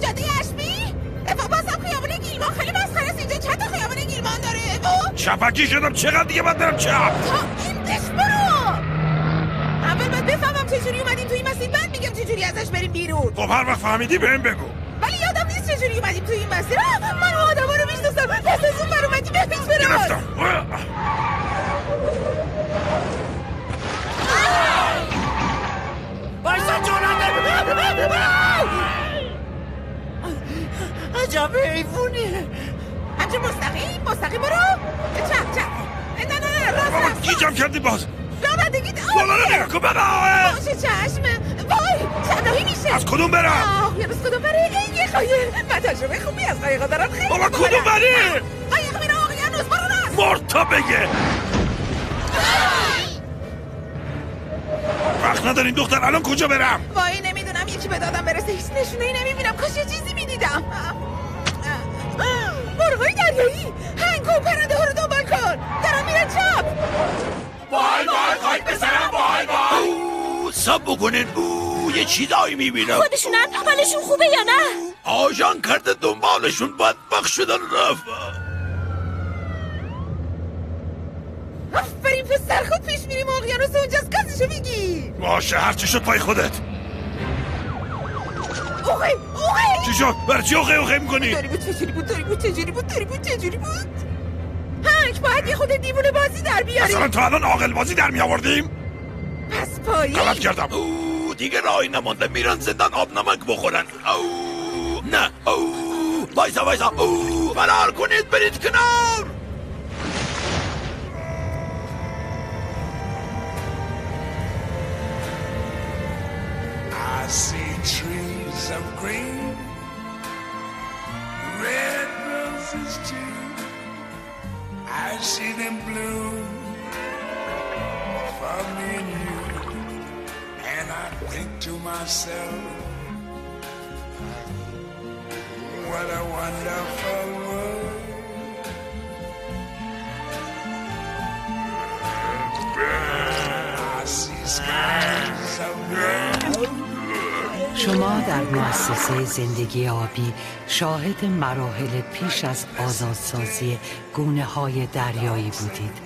جاده اشبی اتفاق بازم خیابون گیلمان. خیلی مسخره است اینجا. چند تا خیابون گیلمان داره؟ و چپکی شدم. چقدر دیگه باید برم چپ؟ تا این دش برو. اول باید بفهمم چجوری اومدیم تو این مسیر. بعد میگم چجوری ازش بریم بیرون. خب هر وقت فهمیدی بهم بگو. ولی یادم نیست چجوری اومدیم تو این مسیر. من آدم رو می‌شناسم. پس از اون بر اومدی بپیچ برو عجب حیوونیه همچه مستقیم مستقیم برو. چپ چپ نه نه نه راست بابا راست گیجم کردی باز؟ رانندگی بالا رو نگاه کن ببا باشه چشم. وای چنداهی میشه. از کدوم برم؟ آه یه روز کدوم بره این یه قایق من تجربه خوبی از قایقا دارم. خیلی بابا. کدوم بری؟ قایق میره اقیانوس برو راست. مرتا بگه. وقت نداریم دختر الان کجا برم؟ وای نمی‌دونم یکی به دادم برسه هیچ نشونه نمی‌بینم. کاش یه چیزی می‌دیدم. مرغای دریایی. هنگ و پرنده ها رو دنبال کن. دارم میرن چپ وای وای خواهید بسرم وای وای. سب بکنین. او یه چیزایی می‌بینم. خودشون حالشون خوبه یا نه؟ آژان کرده دنبالشون بدبخ شدن رفت. آفرین پسر خود پیش میریم اقیانوس اونجاست. کسیشو میگی. باشه هرچی شد پای خودت. اوه اوه چی شد؟ برای چی اوخه اوخه می‌کنی؟ داری بود چجوری بود؟ داری بود چجوری بود؟ داری بود چجوری بود؟ هنگ باید یه خود دیوونه بازی در بیاری مثلا تا الان عاقل بازی در میآوردیم پس پایی. غلط کردم. او دیگه راهی نمانده. میرن زندان آب نمک بخورن. او نه. او وایسا وایسا. او فرار کنید برید کنار. مؤسسه زندگی آبی شاهد مراحل پیش از آزادسازی گونه های دریایی بودید.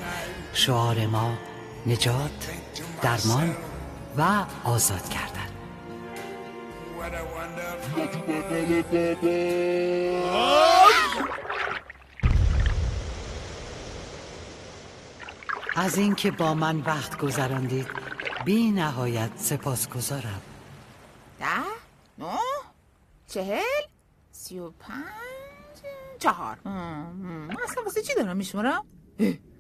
شعار ما نجات، درمان و آزاد کردن. از اینکه با من وقت گذراندید بی نهایت سپاسگزارم. ده؟ نه؟ چهل سی و پنج چهار. هم. اصلا واسه چی دارم میشمارم؟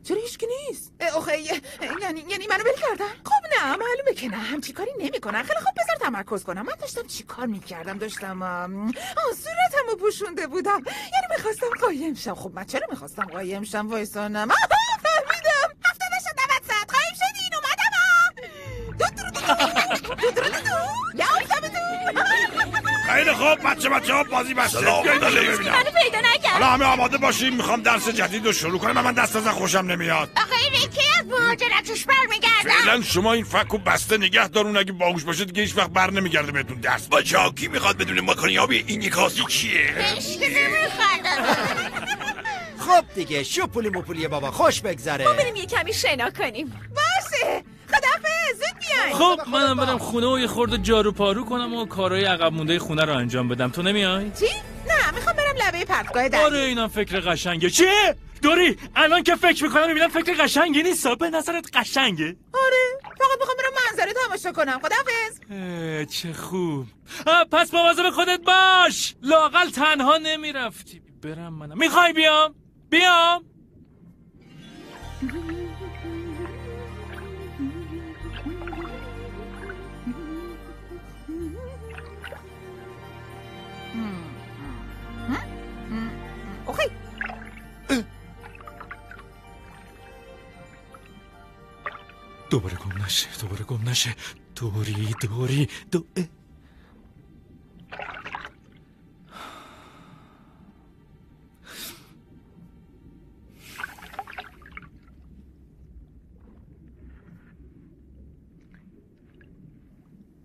چرا هیچکی نیست؟ اه، آخه یعنی یعنی منو ول کردن؟ خب نه معلومه که نه همچی کاری نمی‌کنن. خیلی خوب بذار تمرکز کنم. من داشتم چی کار می‌کردم؟ داشتم آه صورتمو پوشونده بودم. یعنی می‌خواستم قایم شم. خب من چرا می‌خواستم قایم شم وایسانم خوب بچه بچه ها بازی بسته ببینم. منو پیدا نکرد. حالا همه آماده باشیم. می‌خوام درس جدید رو شروع کنم من دست از خوشم نمیاد. آقای ریکی از مهاجرتش برمیگردم. فعلا شما این فکو بسته نگه دارون. اگه باهوش باشه دیگه هیچ وقت بر نمیگرده بهتون درس بچه ها کی می‌خواد بدون ماکانیابی این یکاسی چیه؟ خب دیگه شوپولی موپولی بابا. خوش بگذره. ما بریم یه کمی شنا کنیم. باشه خدافظ زود بیاین. خب منم برم خونه و یه خورده جارو پارو کنم و کارهای عقب مونده خونه رو انجام بدم. تو نمیای؟ چی؟ نه می‌خوام برم لبه پرتگاه در. آره اینم فکر قشنگه. چیه دوری الان که فکر می‌کنم می‌بینم فکر قشنگی نیست. به نظرت قشنگه؟ آره فقط می‌خوام برم منظره تماشا کنم. خدافز اه، چه خوب. پس مواظب خودت باش. لاقل تنها نمی‌رفتی. برم منم. می‌خوای بیام؟ بیام؟ دوباره گم نشه دوباره گم نشه دوری دوری دو.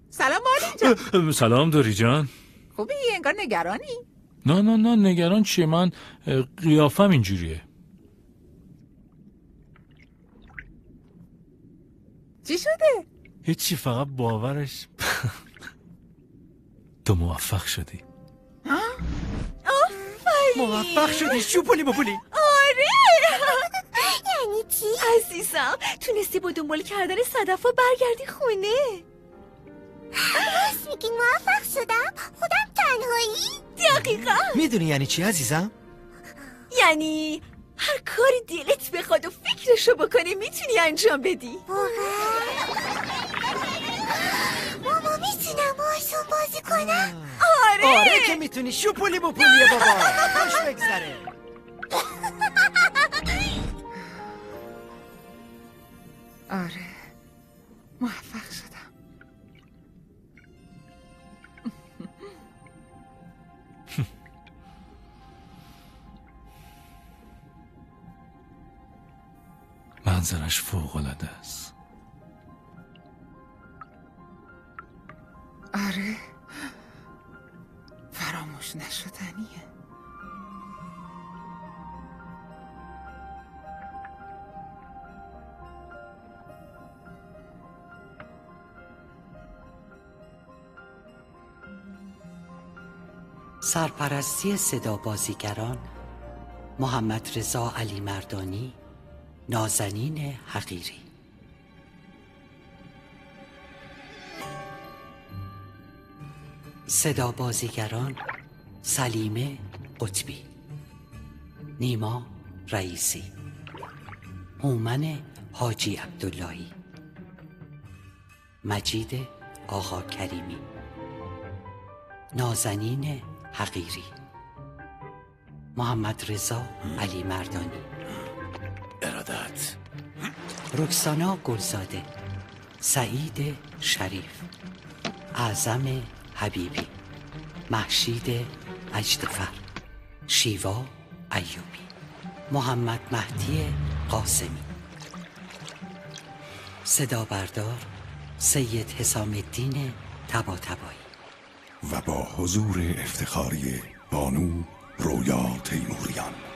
سلام مارلین جان. سلام دوری جان. خوبی؟ انگار نگرانی. نه نه نه نگران چیه؟ من قیافم اینجوریه. چی شده؟ هیچی فقط باورش. تو موفق شدی. موفق شدی؟ شوپولی بپولی آره! یعنی چی؟ عزیزم تونستی با دنبال کردن صدف و برگردی خونه؟ راست میگی موفق شدم؟ خودم تنهایی؟ دقیقا. می‌دونی یعنی چی عزیزم؟ یعنی هر کاری دلت بخواد و فکرشو بکنی می‌تونی انجام بدی. ماما می‌تونم باشون بازی کنم؟ آره. آره که می‌تونی. شوپولی بپولیه بابا. خوش بگذره. آره. موفق منظرش فوق العاده است. آره. فراموش نشدنیه. سرپرستی صدا بازیگران محمد رضا علی مردانی نازنین حقیری. صدا بازیگران سلیمه قطبی. نیما رئیسی. هومن حاجی عبداللهی. مجید آقا کریمی. نازنین حقیری. محمد رضا علی مردانی. ارادت رکسانا گلزاده سعید شریف اعظم حبیبی محشید اجدفر شیوا ایوبی محمد مهدی قاسمی. صدا بردار سید حسام الدین تباتبایی. و با حضور افتخاری بانو رویا تیموریان.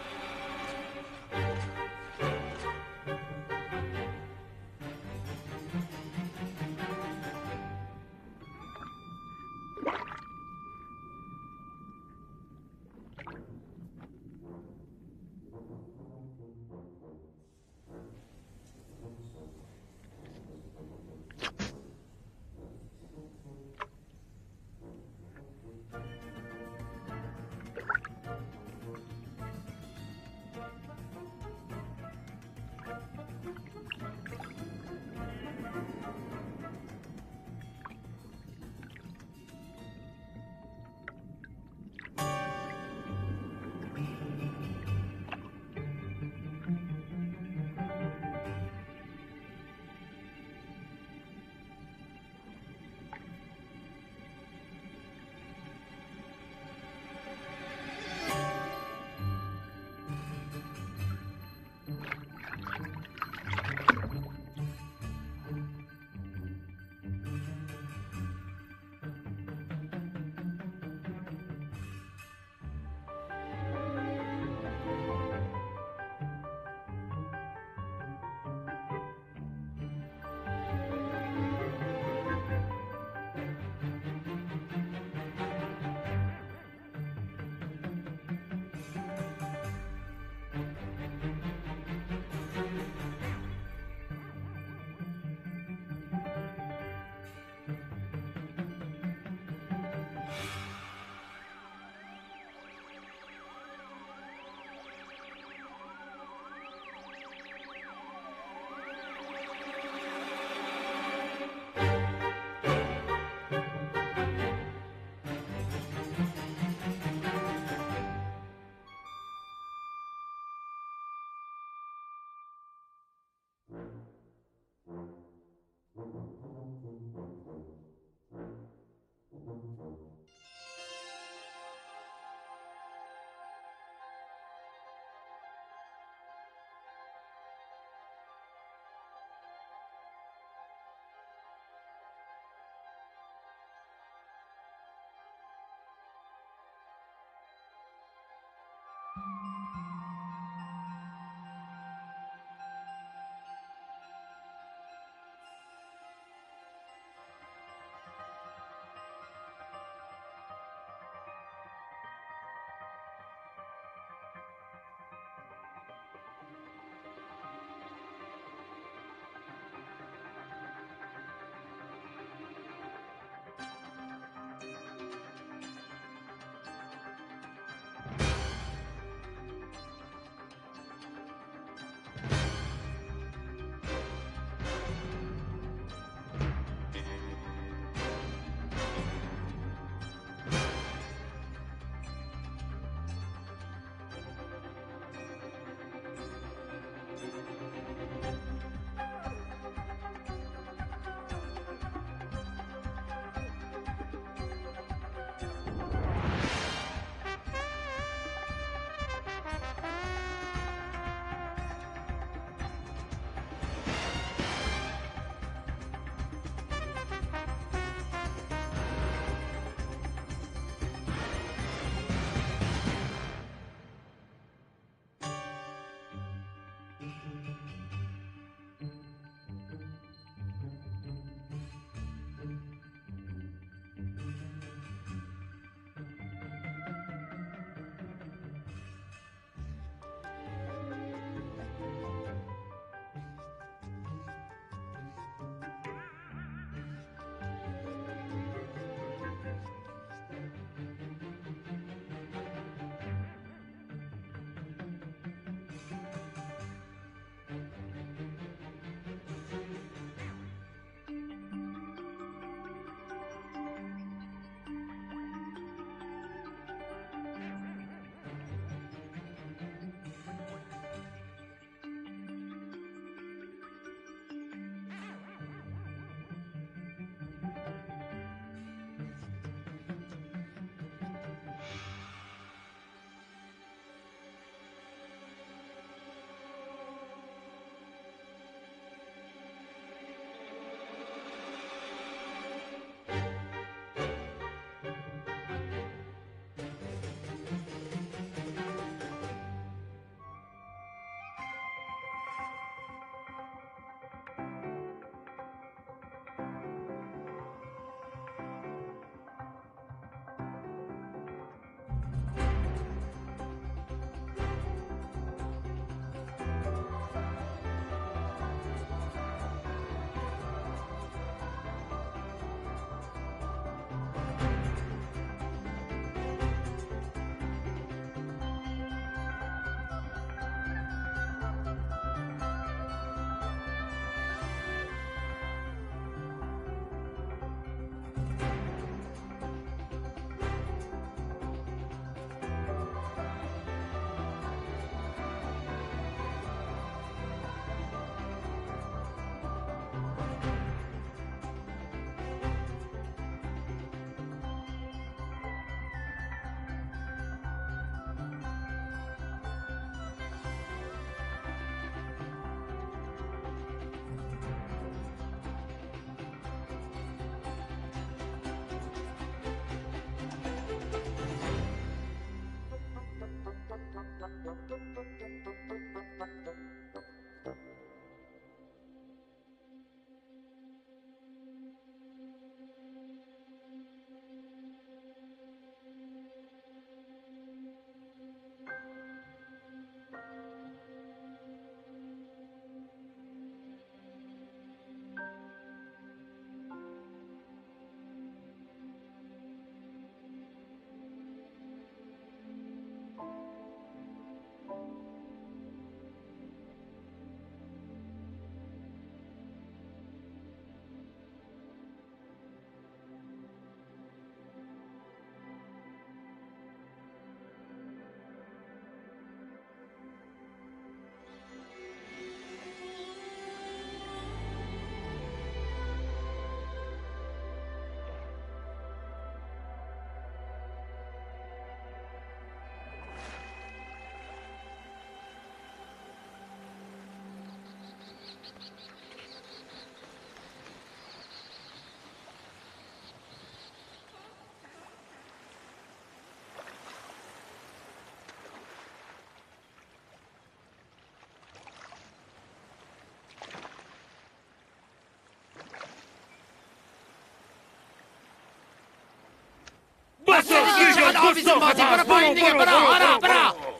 چقدر آویزون بازی برو پایین دیگه برو برو برو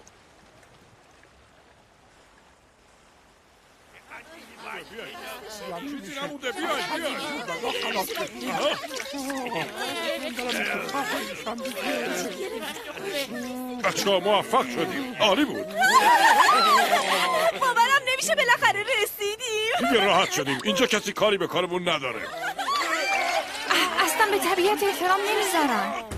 چیزی نمونده بیاین بچه ها موفق شدیم عالی بود باورم نمیشه بالاخره رسیدیم دیگه راحت شدیم اینجا کسی کاری به کارمون نداره اصلا به طبیعت احترام نمی‌ذارن